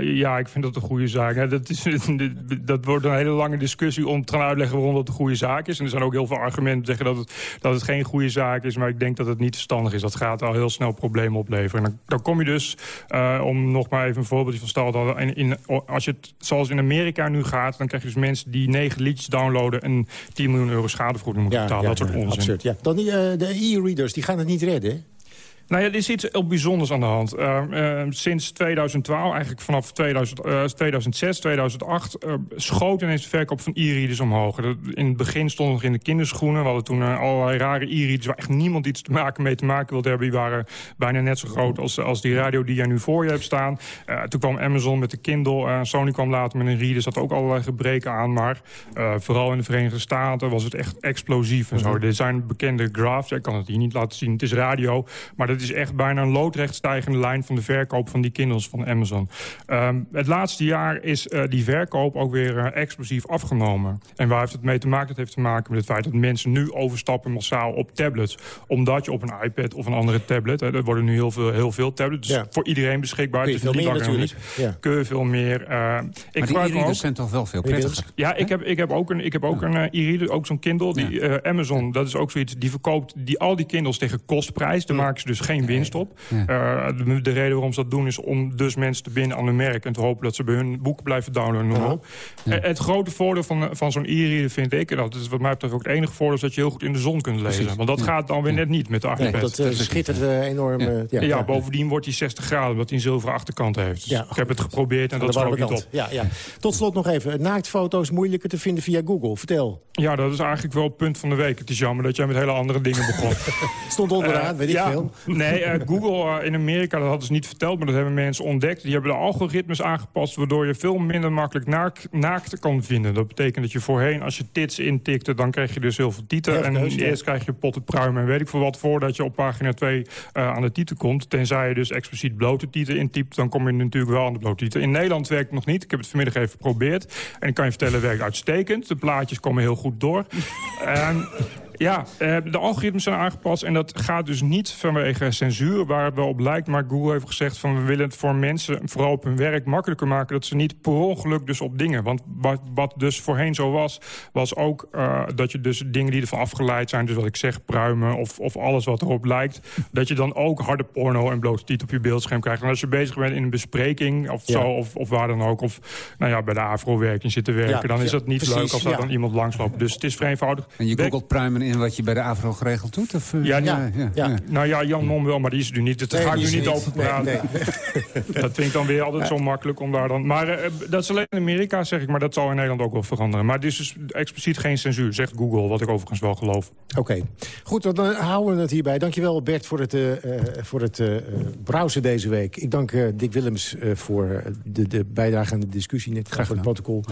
S13: ja, ik vind dat een goede zaak. Dat, is, dat wordt een hele lange discussie om te gaan uitleggen waarom dat een goede zaak is. En er zijn ook heel veel argumenten zeggen dat het, dat het geen goede zaak is. Maar ik denk dat het niet verstandig is. Dat gaat al heel snel problemen opleveren. En dan, dan kom je dus, eh, om nog maar even een voorbeeldje van stel te in, in, als je het zoals in Amerika nu gaat, dan krijg je dus mensen die negen liedjes downloaden en 10 miljoen euro schadevergoeding moeten betalen. dat soort
S9: ja,
S13: onzin.
S9: absurd. Ja. Dan die, eh, de e-readers, die gaan het niet redden, hè?
S13: Nou ja, er is iets heel bijzonders aan de hand. Eh, eh, sinds 2012, eigenlijk vanaf 2000, eh, 2006, 2008... eh, schoot ineens de verkoop van e-readers omhoog. Dat, in het begin stonden we nog in de kinderschoenen. We hadden toen eh, allerlei rare e-readers... waar echt niemand iets te maken mee te maken wilde hebben. Die waren bijna net zo groot als, als die radio die jij nu voor je hebt staan. Toen kwam Amazon met de Kindle. Sony kwam later met een reader. Er zat ook allerlei gebreken aan. Maar vooral in de Verenigde Staten was het echt explosief en zo.
S9: Mhm.
S13: Dit zijn bekende graphs. Ik kan het hier niet laten zien. Het is radio. Maar dat is echt bijna een loodrecht stijgende lijn... van de verkoop van die Kindles van Amazon. Ehm, het laatste jaar is eh, die verkoop ook weer eh, explosief afgenomen. En waar heeft het mee te maken? Dat heeft te maken met het feit dat mensen nu overstappen massaal op tablets. Omdat je op een iPad of een andere tablet... Hè, er worden nu heel veel, heel veel tablets. Dus
S12: Ja.
S13: voor iedereen beschikbaar.
S12: Kun je
S13: Het
S12: veel
S13: niet
S12: meer natuurlijk. Ja.
S13: Kun je veel meer. eh, ik
S12: Maar die
S13: gebruik ook.
S12: zijn toch wel veel prettiger?
S13: Ja, ik heb, ik heb ook een, ik heb ook een eh, e-reader, ook zo'n Kindle. Die, eh, Amazon, dat is ook zoiets, die verkoopt die, al die Kindles tegen kostprijs. Daar maken ze dus geen winst op. Eh, de, de reden waarom ze dat doen is om dus mensen te binden aan hun merk... en te hopen dat ze bij hun boeken blijven downloaden. op. Eh, het grote voordeel van, van zo'n e-reader vind ik... en dat is wat mij betreft ook het enige voordeel... is dat je heel goed in de zon kunt lezen.
S9: Precies.
S13: Want dat
S9: Ja.
S13: gaat dan weer net niet met de
S9: Nee,
S13: iPad.
S9: dat eh, schittert eh, enorm. eh,
S13: Ja,
S9: ja,
S13: bovendien wordt hij 60 graden, omdat hij een zilveren achterkant heeft. Dus
S9: Ja,
S13: ik heb het geprobeerd en dat is ook niet op.
S9: Ja, ja. Tot slot nog even. Naaktfoto's moeilijker te vinden via Google. Vertel.
S13: Ja, dat is eigenlijk wel het punt van de week. Het is jammer dat jij met hele andere dingen begon.
S9: Stond onderaan,
S13: Eh,
S9: weet ik
S13: ja,
S9: veel.
S13: Nee, eh, Google eh, in Amerika, dat hadden ze niet verteld... maar dat hebben mensen ontdekt. Die hebben de algoritmes aangepast... waardoor je veel minder makkelijk naak, naakt kan vinden. Dat betekent dat je voorheen, als je tits intikte... dan kreeg je dus heel veel tieten. En
S9: ja.
S13: eerst krijg je potten pruimen en weet ik veel wat... voordat je op pagina 2 eh, aan de titel komt. Tenzij je dus expliciet blote tieten intypt... dan kom je natuurlijk wel aan de blote tieten. In Nederland werkt het nog niet. Ik heb het vanmiddag even geprobeerd. En ik kan je vertellen, het werkt uitstekend. De plaatjes komen heel goed door. En ja, eh, de algoritmes zijn aangepast en dat gaat dus niet vanwege censuur, waar het wel op lijkt. Maar Google heeft gezegd van we willen het voor mensen, vooral op hun werk, makkelijker maken. Dat ze niet per ongeluk dus op dingen. Want wat, wat dus voorheen zo was, was ook eh, dat je dus dingen die ervan afgeleid zijn, dus wat ik zeg, pruimen of, of alles wat erop lijkt, dat je dan ook harde porno en blote titel op je beeldscherm krijgt. En als je bezig bent in een bespreking of
S9: Ja.
S13: zo, of, of waar dan ook, of nou ja, bij de AVRO-werking zitten werken,
S12: Ja,
S13: dan is dat niet
S12: precies,
S13: leuk als daar
S12: ja.
S13: dan iemand langsloopt. Dus het is vrij eenvoudig.
S12: En je googelt pruimen in wat je bij de AVRO geregeld doet? Of, eh,
S13: ja, ja,
S12: ja.
S13: Nou ja, Jan Mom wel, maar die is er nu niet. Daar
S12: Nee,
S13: ga ik nu niet
S12: er
S13: over praten.
S12: Nee,
S13: Dat vind ik dan weer altijd zo makkelijk om daar dan... Maar eh, dat is alleen in Amerika, zeg ik. Maar dat zal in Nederland ook wel veranderen. Maar het is dus expliciet geen censuur, zegt Google. Wat ik overigens wel geloof.
S9: Oké. Goed, dan eh, houden we het hierbij. Dankjewel Bert voor het, eh, eh, voor het eh, browsen deze week. Ik dank eh, Dick Willems eh, voor de, de bijdrage aan de discussie. Net voor het protocol.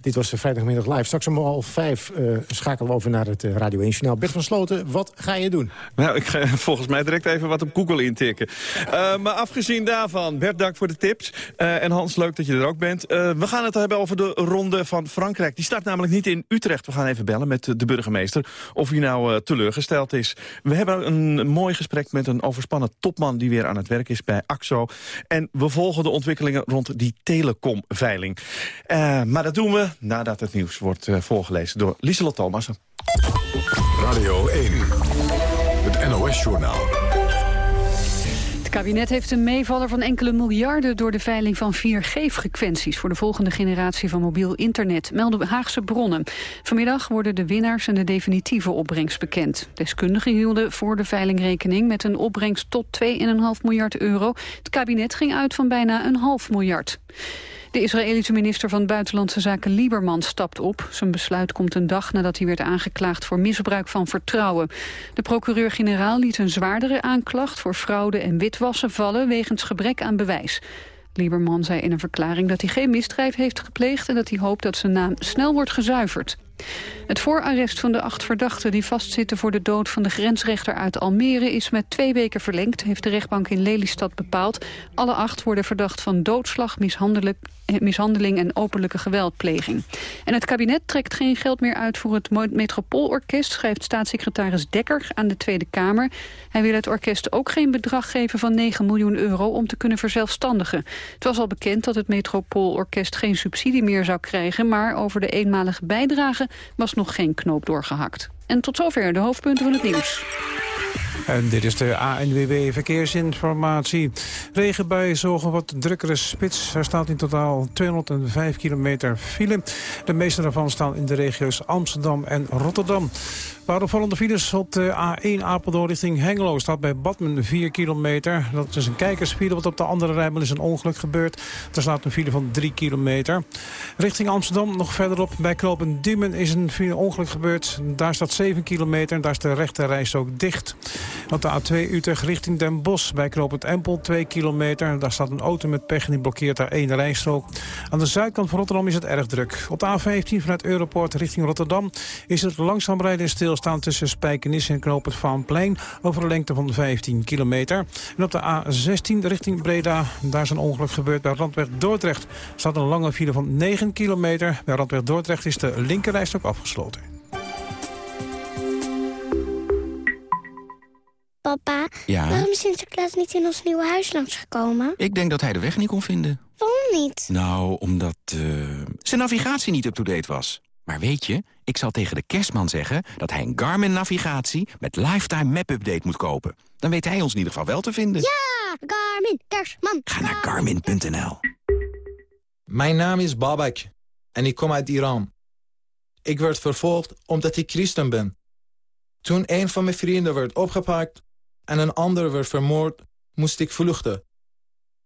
S9: Dit was vrijdagmiddag live. Straks om half vijf eh, schakelen we over naar het Radio 1 Journaal. Bert van Sloten, wat ga je doen?
S15: Nou, ik ga volgens mij direct even wat op Google intikken. Eh, maar afgezien daarvan, Bert, dank voor de tips. Eh, en Hans, leuk dat je er ook bent. Eh, we gaan het hebben over de ronde van Frankrijk. Die start namelijk niet in Utrecht. We gaan even bellen met de burgemeester of hij nou teleurgesteld is. We hebben een mooi gesprek met een overspannen topman... die weer aan het werk is bij AXO. En we volgen de ontwikkelingen rond die telecomveiling. Maar dat doen we nadat het nieuws wordt voorgelezen door Lieselot Thomassen.
S1: Radio 1, het NOS-journaal.
S16: Het
S2: kabinet heeft een meevaller van enkele miljarden... door de veiling van 4G-frequenties... voor de volgende generatie van mobiel internet, melden Haagse bronnen. Vanmiddag worden de winnaars en de definitieve opbrengst bekend. Deskundigen hielden voor de veiling rekening met een opbrengst tot 2,5 miljard euro. Het kabinet ging uit van bijna een half miljard. De Israëlische minister van Buitenlandse Zaken Lieberman stapt op. Zijn besluit komt een dag nadat hij werd aangeklaagd voor misbruik van vertrouwen. De procureur-generaal liet een zwaardere aanklacht voor fraude en witwassen vallen wegens gebrek aan bewijs. Lieberman zei in een verklaring dat hij geen misdrijf heeft gepleegd... en dat hij hoopt dat zijn naam snel wordt gezuiverd. Het voorarrest van de acht verdachten die vastzitten voor de dood van de grensrechter uit Almere is met twee weken verlengd, heeft de rechtbank in Lelystad bepaald. Alle acht worden verdacht van doodslag, mishandeling, eh, mishandeling en openlijke geweldpleging. En het kabinet trekt geen geld meer uit voor het Metropoolorkest, schrijft staatssecretaris Dekker aan de Tweede Kamer. Hij wil het orkest ook geen bedrag geven van 9 miljoen euro om te kunnen verzelfstandigen. Het was al bekend dat het Metropoolorkest geen subsidie meer zou krijgen, maar over de eenmalige bijdrage was nog geen knoop doorgehakt. En tot zover de hoofdpunten van het nieuws.
S3: En dit is de ANWB Verkeersinformatie. Regenbuien zorgen wat drukkere spits. Er staat in totaal 205 kilometer file. De meeste daarvan staan in de regio's Amsterdam en Rotterdam. Paar opvallende files op de A1 Apeldoorn richting Hengelo. Staat bij Badmen 4 kilometer. Dat is een kijkersfile, want op de andere rijbaan is een ongeluk gebeurd. Er staat een file van 3 kilometer. Richting Amsterdam, nog verderop bij Knopen Diemen is een file ongeluk gebeurd. Daar staat 7 kilometer en daar is de rechte reis ook dicht. Op de A2 Utrecht richting Den Bosch bij Knoopend Empel 2 kilometer. Daar staat een auto met pech en die blokkeert daar één rijstrook. Aan de zuidkant van Rotterdam is het erg druk. Op de A15 vanuit Europort richting Rotterdam is het langzaam rijden en stilstaan tussen Spijkenisse en Knoopend Vaanplein over een lengte van 15 kilometer. En op de A16 richting Breda, daar is een ongeluk gebeurd bij Randweg Dordrecht. staat een lange file van 9 kilometer. Bij Randweg Dordrecht is de linkerrijstrook afgesloten.
S16: Papa,
S17: Ja?
S16: waarom is Sinterklaas niet in ons nieuwe huis langsgekomen?
S17: Ik denk dat hij de weg niet kon vinden.
S16: Waarom niet?
S17: Nou, omdat eh, zijn navigatie niet up-to-date was. Maar weet je, ik zal tegen de kerstman zeggen... dat hij een Garmin-navigatie met Lifetime Map-update moet kopen. Dan weet hij ons in ieder geval wel te vinden.
S16: Ja, Garmin, kerstman.
S17: Ga naar Garmin.nl.
S18: Mijn naam is Babak en ik kom uit Iran. Ik werd vervolgd omdat ik christen ben. Toen een van mijn vrienden werd opgepakt en een ander werd vermoord, moest ik vluchten.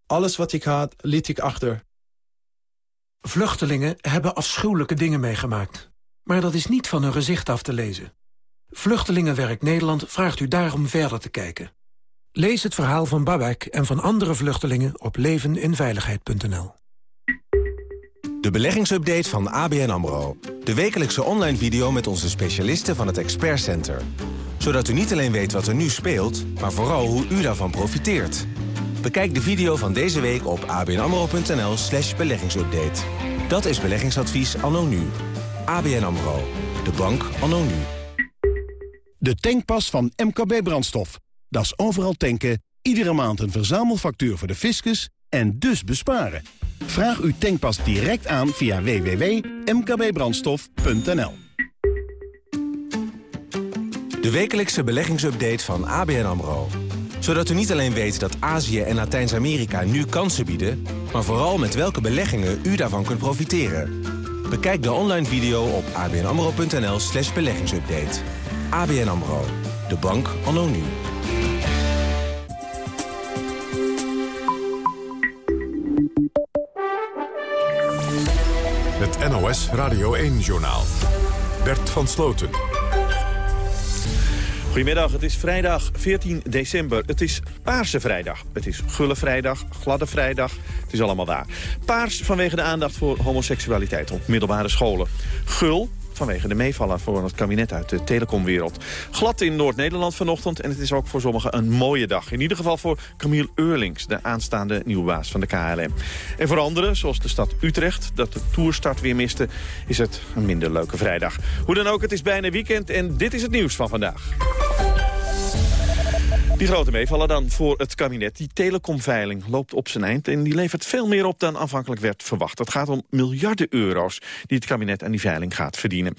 S18: Alles wat ik had, liet ik achter.
S19: Vluchtelingen hebben afschuwelijke dingen meegemaakt. Maar dat is niet van hun gezicht af te lezen. Vluchtelingenwerk Nederland vraagt u daarom verder te kijken. Lees het verhaal van Babak en van andere vluchtelingen op leveninveiligheid.nl.
S8: De beleggingsupdate van ABN AMRO. De wekelijkse online video met onze specialisten van het Expert Center. Zodat u niet alleen weet wat er nu speelt, maar vooral hoe u daarvan profiteert. Bekijk de video van deze week op abnamro.nl slash beleggingsupdate. Dat is beleggingadvies anno nu. ABN AMRO. De bank anno nu.
S4: De tankpas van MKB Brandstof. Dat is overal tanken, iedere maand een verzamelfactuur voor de fiscus en dus besparen. Vraag uw tankpas direct aan via www.mkbbrandstof.nl.
S8: De wekelijkse beleggingsupdate van ABN AMRO. Zodat u niet alleen weet dat Azië en Latijns-Amerika nu kansen bieden... maar vooral met welke beleggingen u daarvan kunt profiteren. Bekijk de online video op abnamro.nl slash beleggingsupdate. ABN AMRO. De bank anno.
S1: NOS Radio 1-journaal. Bert van Sloten.
S15: Goedemiddag, het is vrijdag 14 december. Het is Paarse Vrijdag. Het is Gulle Vrijdag, Gladde Vrijdag. Het is allemaal daar. Paars vanwege de aandacht voor homoseksualiteit op middelbare scholen. Gul vanwege de meevaller voor het kabinet uit de telecomwereld. Glad in Noord-Nederland vanochtend en het is ook voor sommigen een mooie dag. In ieder geval voor Camille Eurlings, de aanstaande nieuwe baas van de KLM. En voor anderen, zoals de stad Utrecht, dat de toerstart weer miste... is het een minder leuke vrijdag. Hoe dan ook, het is bijna weekend en dit is het nieuws van vandaag. Die grote meevallen dan voor het kabinet. Die telecomveiling loopt op zijn eind en die levert veel meer op dan afhankelijk werd verwacht. Het gaat om miljarden euro's die het kabinet aan die veiling gaat verdienen.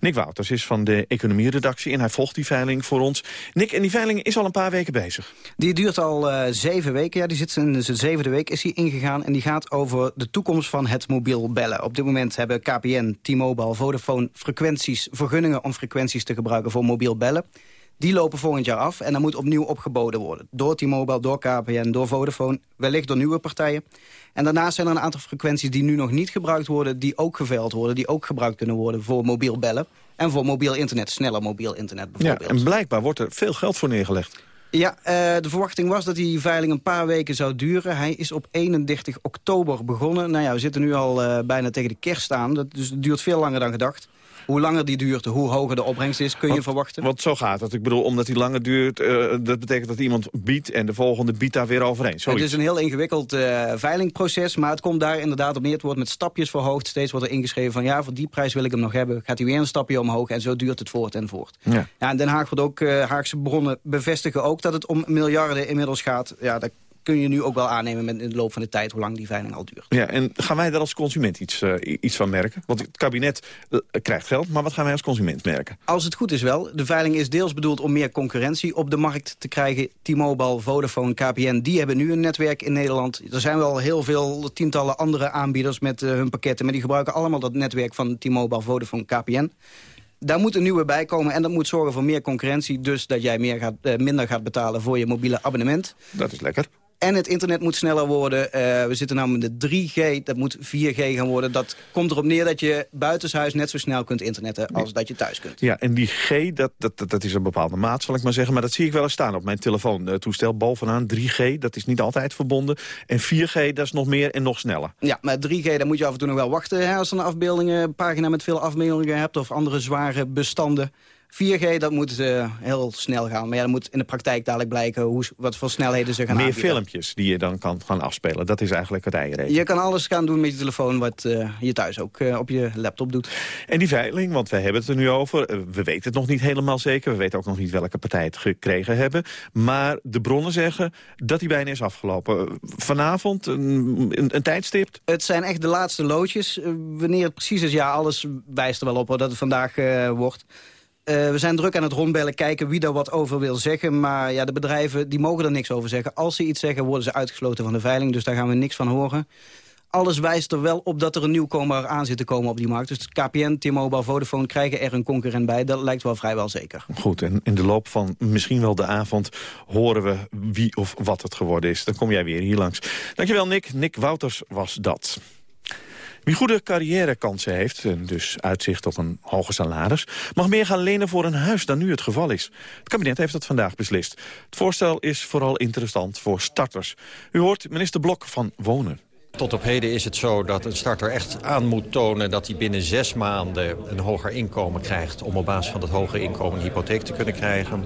S15: Nick Wouters is van de economieredactie en hij volgt die veiling voor ons. Nick, en die veiling is al een paar weken bezig.
S20: Die duurt al eh, zeven weken. Ja, die zit in zijn zevende week is hij ingegaan. En die gaat over de toekomst van het mobiel bellen. Op dit moment hebben KPN, T-Mobile, Vodafone frequenties, vergunningen om frequenties te gebruiken voor mobiel bellen. Die lopen volgend jaar af en dan moet opnieuw opgeboden worden. Door T-Mobile, door KPN, door Vodafone, wellicht door nieuwe partijen. En daarnaast zijn er een aantal frequenties die nu nog niet gebruikt worden... die ook geveild worden, die ook gebruikt kunnen worden voor mobiel bellen. En voor mobiel internet, sneller mobiel internet
S15: Ja,
S20: bijvoorbeeld.
S15: en blijkbaar wordt er veel geld voor neergelegd.
S20: Ja, eh, de verwachting was dat die veiling een paar weken zou duren. Hij is op 31 oktober begonnen. Nou ja, we zitten nu al eh, bijna tegen de kerst aan. Dat, dus het duurt veel langer dan gedacht. Hoe langer die duurt, hoe hoger de opbrengst is, kun je
S15: Want-
S20: verwachten.
S15: Want zo gaat het. Ik bedoel, omdat die langer duurt, eh, dat betekent dat iemand biedt... en de volgende biedt daar weer overheen.
S20: Het
S15: Zoiets.
S20: is een heel ingewikkeld eh, veilingproces, maar het komt daar inderdaad op neer. Het wordt met stapjes verhoogd. Steeds wordt er ingeschreven van ja, voor die prijs wil ik hem nog hebben. Gaat hij weer een stapje omhoog en zo duurt het voort en voort.
S15: Ja.
S20: Ja, en Den Haag wordt ook, eh, Haagse bronnen bevestigen ook dat het om miljarden inmiddels gaat. Ja, dat kun je nu ook wel aannemen met in de loop van de tijd, hoe lang die veiling al duurt.
S15: Ja, en gaan wij daar als consument iets, eh, iets van merken? Want het kabinet eh, krijgt geld, maar wat gaan wij als consument merken?
S20: Als het goed is wel. De veiling is deels bedoeld om meer concurrentie op de markt te krijgen. T-Mobile, Vodafone, KPN, die hebben nu een netwerk in Nederland. Er zijn wel heel veel tientallen andere aanbieders met eh, hun pakketten... maar die gebruiken allemaal dat netwerk van T-Mobile, Vodafone, KPN. Daar moet een nieuwe bij komen en dat moet zorgen voor meer concurrentie. Dus dat jij meer gaat, eh, minder gaat betalen voor je mobiele abonnement.
S15: Dat is lekker.
S20: En het internet moet sneller worden. Eh, we zitten nu met de 3G, dat moet 4G gaan worden. Dat komt erop neer dat je buitenshuis net zo snel kunt internetten... als dat je thuis kunt.
S15: Ja, en die G, dat, dat, dat- is een bepaalde maat, zal ik maar zeggen. Maar dat zie ik wel eens staan op mijn telefoontoestel. Bovenaan 3G, dat is niet altijd verbonden. En 4G, dat is nog meer en nog sneller.
S20: Ja, met 3G dan moet je af en toe nog wel wachten hè, als je een afbeeldingen, pagina met veel afbeeldingen hebt of andere zware bestanden. 4G, dat moet eh, heel snel gaan. Maar ja, dan moet in de praktijk dadelijk blijken hoe, wat voor snelheden ze gaan
S15: Meer
S20: aanbieden.
S15: filmpjes die je dan kan gaan afspelen. Dat is eigenlijk het eierreetje.
S20: Je kan alles gaan doen met je telefoon wat eh, je thuis ook eh, op je laptop doet.
S15: En die veiling, want wij hebben het er nu over. eh, We weten het nog niet helemaal zeker. We weten ook nog niet welke partij het gekregen hebben. Maar de bronnen zeggen dat die bijna is afgelopen. Vanavond een, een, een tijdstip.
S20: Het zijn echt de laatste loodjes. Wanneer het precies is, ja, alles wijst er wel op hoor, dat het vandaag wordt. Eh, we zijn druk aan het rondbellen, kijken wie daar wat over wil zeggen. Maar ja, de bedrijven die mogen er niks over zeggen. Als ze iets zeggen, worden ze uitgesloten van de veiling. Dus daar gaan we niks van horen. Alles wijst er wel op dat er een nieuwkomer aan zit te komen op die markt. Dus KPN, T-Mobile, Vodafone krijgen er een concurrent bij. Dat lijkt wel vrijwel zeker.
S15: Goed, en in de loop van misschien wel de avond horen we wie of wat het geworden is. Dan kom jij weer hier langs. Dankjewel Nick. Nick Wouters was dat. Wie goede carrièrekansen heeft, en dus uitzicht op een hoger salaris... mag meer gaan lenen voor een huis dan nu het geval is. Het kabinet heeft dat vandaag beslist. Het voorstel is vooral interessant voor starters. U hoort minister Blok van Wonen.
S21: Tot op heden is het zo dat een starter echt aan moet tonen... dat hij binnen zes maanden een hoger inkomen krijgt... om op basis van dat hogere inkomen een hypotheek te kunnen krijgen.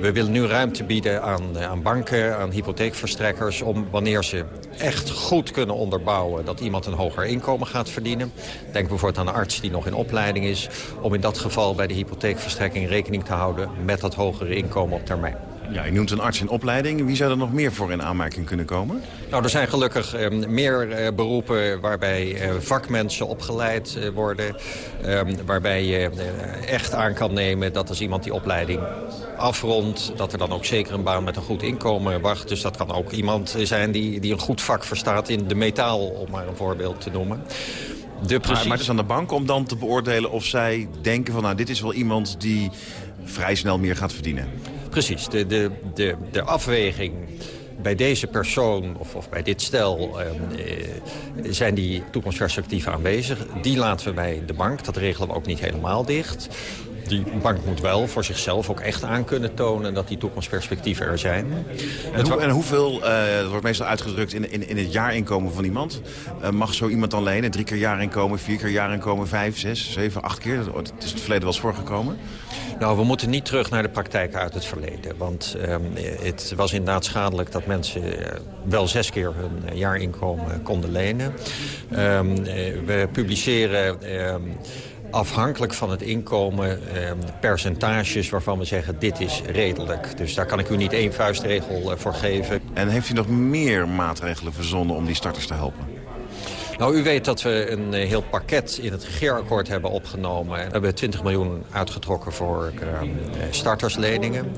S21: We willen nu ruimte bieden aan, aan banken, aan hypotheekverstrekkers... om wanneer ze echt goed kunnen onderbouwen... dat iemand een hoger inkomen gaat verdienen. Denk bijvoorbeeld aan een arts die nog in opleiding is... om in dat geval bij de hypotheekverstrekking rekening te houden... met dat hogere inkomen op termijn.
S22: Ja, je noemt een arts in opleiding. Wie zou er nog meer voor in aanmerking kunnen komen?
S21: Nou, er zijn gelukkig eh, meer eh, beroepen waarbij eh, vakmensen opgeleid eh, worden. Ehm, waarbij je echt aan kan nemen dat als iemand die opleiding afrondt... dat er dan ook zeker een baan met een goed inkomen wacht. Dus dat kan ook iemand zijn die, die een goed vak verstaat in de metaal, om maar een voorbeeld te noemen. De
S22: Maar,
S21: precies...
S22: maar het is aan de bank om dan te beoordelen of zij denken van... nou, dit is wel iemand die vrij snel meer gaat verdienen.
S21: Precies, de, de, de, de afweging bij deze persoon of, of bij dit stel ehm, eh, zijn die toekomstperspectieven aanwezig. Die laten we bij de bank, dat regelen we ook niet helemaal dicht. Die bank moet wel voor zichzelf ook echt aan kunnen tonen dat die toekomstperspectieven er zijn.
S22: En, hoe- en hoeveel, eh, dat wordt meestal uitgedrukt in, in, in het jaarinkomen van iemand... eh, mag zo iemand dan lenen? Drie keer jaarinkomen, vier keer jaarinkomen, vijf, zes, zeven, acht keer? Dat is het verleden wel eens voorgekomen.
S21: Nou, we moeten niet terug naar de praktijk uit het verleden. Want ehm, het was inderdaad schadelijk dat mensen eh, wel zes keer hun jaarinkomen konden lenen. Ehm, eh, we publiceren ehm, afhankelijk van het inkomen eh, percentages waarvan we zeggen dit is redelijk. Dus daar kan ik u niet één vuistregel eh, voor geven.
S22: En heeft u nog meer maatregelen verzonnen om die starters te helpen?
S21: Nou, u weet dat we een eh, heel pakket in het regeerakkoord hebben opgenomen. We hebben 20 miljoen uitgetrokken voor eh, startersleningen.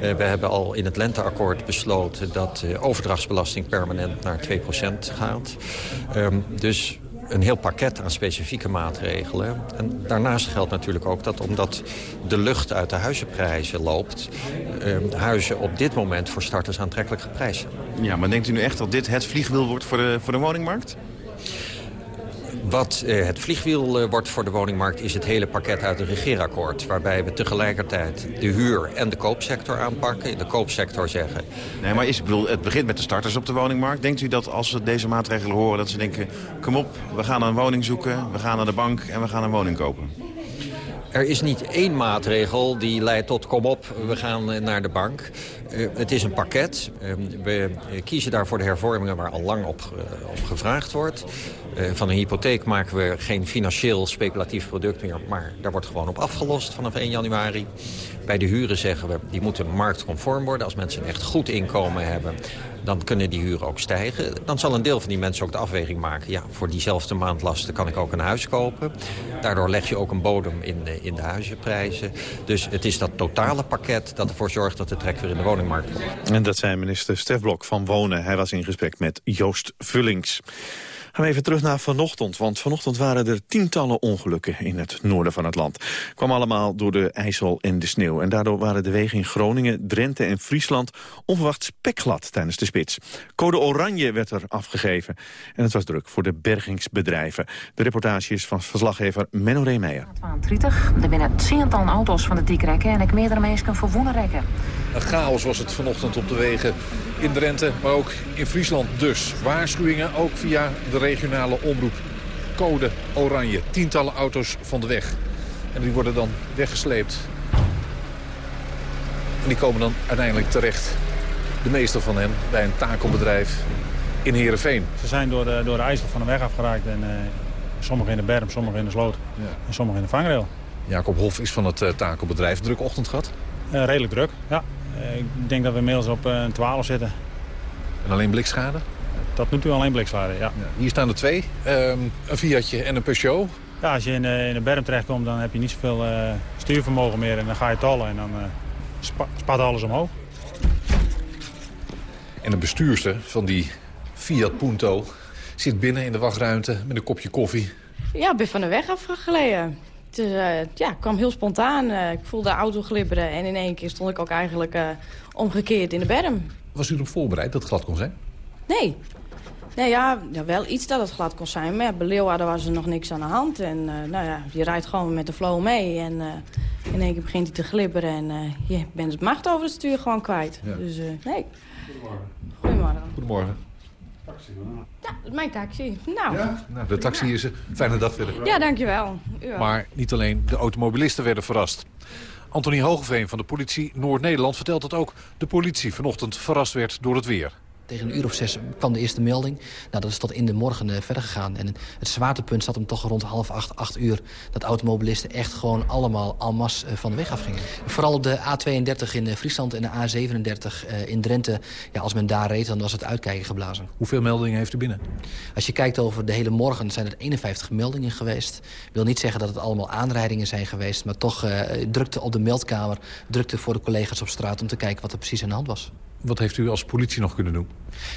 S21: We hebben al in het lenteakkoord besloten dat de overdrachtsbelasting permanent naar 2% gaat. Ehm, dus een heel pakket aan specifieke maatregelen. En daarnaast geldt natuurlijk ook dat omdat de lucht uit de huizenprijzen loopt... eh, huizen op dit moment voor starters aantrekkelijk geprijsd zijn.
S22: Ja, maar denkt u nu echt dat dit het vliegwiel wordt voor de, voor de woningmarkt?
S21: Wat eh, het vliegwiel eh, wordt voor de woningmarkt is het hele pakket uit het regeerakkoord. Waarbij we tegelijkertijd de huur- en de koopsector aanpakken. In de koopsector zeggen...
S22: Nee, maar is, bedoel, het begint met de starters op de woningmarkt. Denkt u dat als ze deze maatregelen horen, dat ze denken... kom op, we gaan een woning zoeken, we gaan naar de bank en we gaan een woning kopen?
S21: Er is niet één maatregel die leidt tot kom op, we gaan eh, naar de bank. Het is een pakket. Eh, we kiezen daarvoor de hervormingen waar al lang op, op gevraagd wordt. Eh, van een hypotheek maken we geen financieel speculatief product meer... maar daar wordt gewoon op afgelost vanaf 1 januari. Bij de huren zeggen we, die moeten marktconform worden. Als mensen een echt goed inkomen hebben, dan kunnen die huren ook stijgen. Dan zal een deel van die mensen ook de afweging maken... ja, voor diezelfde maandlasten kan ik ook een huis kopen. Daardoor leg je ook een bodem in de, in de huizenprijzen. Dus het is dat totale pakket dat ervoor zorgt dat de trek weer in de woningmarkt.
S15: En dat zei minister Stef Blok van Wonen. Hij was in gesprek met Joost Vullings. Gaan we even terug naar vanochtend, want vanochtend waren er tientallen ongelukken in het noorden van het land. Kwam allemaal door de ijsel en de sneeuw. En daardoor waren de wegen in Groningen, Drenthe en Friesland onverwacht spekglad tijdens de spits. Code oranje werd er afgegeven en het was druk voor de bergingsbedrijven. De reportage is van verslaggever Menno Reemeijer.
S23: 30. Er binnen tientallen auto's van de diekrekken en ik meerdere mensen vervoeren rekken.
S24: Een chaos was het vanochtend op de wegen in Drenthe, maar ook in Friesland dus. Waarschuwingen ook via de regionale omroep. Code oranje. Tientallen auto's van de weg. En die worden dan weggesleept. En die komen dan uiteindelijk terecht. De meeste van hen bij een takelbedrijf in Heerenveen.
S25: Ze zijn door de, door de ijsel van de weg afgeraakt. En, eh, sommigen in de berm, sommigen in de sloot en sommigen in de vangrail.
S24: Jacob Hof is van het eh, takelbedrijf. Drukke ochtend gehad.
S25: Eh, redelijk druk, ja. Eh, ik denk dat we inmiddels op eh, een 12 zitten.
S24: En alleen blikschade?
S25: Tot nu toe alleen blikschade, ja.
S24: Hier staan er twee. Ehm, een Fiatje en een Peugeot.
S25: Ja, als je in de, in de berm terechtkomt, dan heb je niet zoveel eh, stuurvermogen meer. En dan ga je tollen en dan eh, spa- spat alles omhoog.
S24: En de bestuurster van die Fiat Punto zit binnen in de wachtruimte met een kopje koffie.
S26: Ja, ik ben van de weg afgeleden. Het is, eh, ja, het kwam heel spontaan. Eh, ik voelde de auto glibberen en in één keer stond ik ook eigenlijk eh, omgekeerd in de berm.
S24: Was u erop voorbereid dat het glad kon zijn?
S26: Nee. Nee, ja, ja, wel iets dat het glad kon zijn. Maar ja, bij Leeuwarden was er nog niks aan de hand. En eh, nou ja, je rijdt gewoon met de flow mee. En eh, in één keer begint hij te glibberen. En eh, je bent het macht over het stuur gewoon kwijt.
S24: Ja.
S26: Dus eh, nee. Goedemorgen.
S24: Goedemorgen.
S26: Ja, dat is mijn taxi. Nou, ja,
S24: Nou, de taxi is er. Fijne dag verder.
S26: dankjewel. U ook.
S24: Maar niet alleen de automobilisten werden verrast. Anthony Hogeveen van de politie Noord-Nederland vertelt dat ook de politie vanochtend verrast werd door het weer.
S27: Tegen een uur of zes kwam de eerste melding. Nou, dat is tot in de morgen eh, verder gegaan. En het zwaartepunt zat hem toch rond half acht, acht uur... dat automobilisten echt gewoon allemaal en masse eh, van de weg afgingen. Vooral op de A32 in eh, Friesland en de A37 eh, in Drenthe. Ja, als men daar reed, dan was het uitkijken geblazen.
S24: Hoeveel meldingen heeft u binnen?
S27: Als je kijkt over de hele morgen zijn er 51 meldingen geweest. wil niet zeggen dat het allemaal aanrijdingen zijn geweest... maar toch eh, drukte op de meldkamer, drukte voor de collega's op straat... om te kijken wat er precies aan de hand was.
S24: Wat heeft u als politie nog kunnen doen?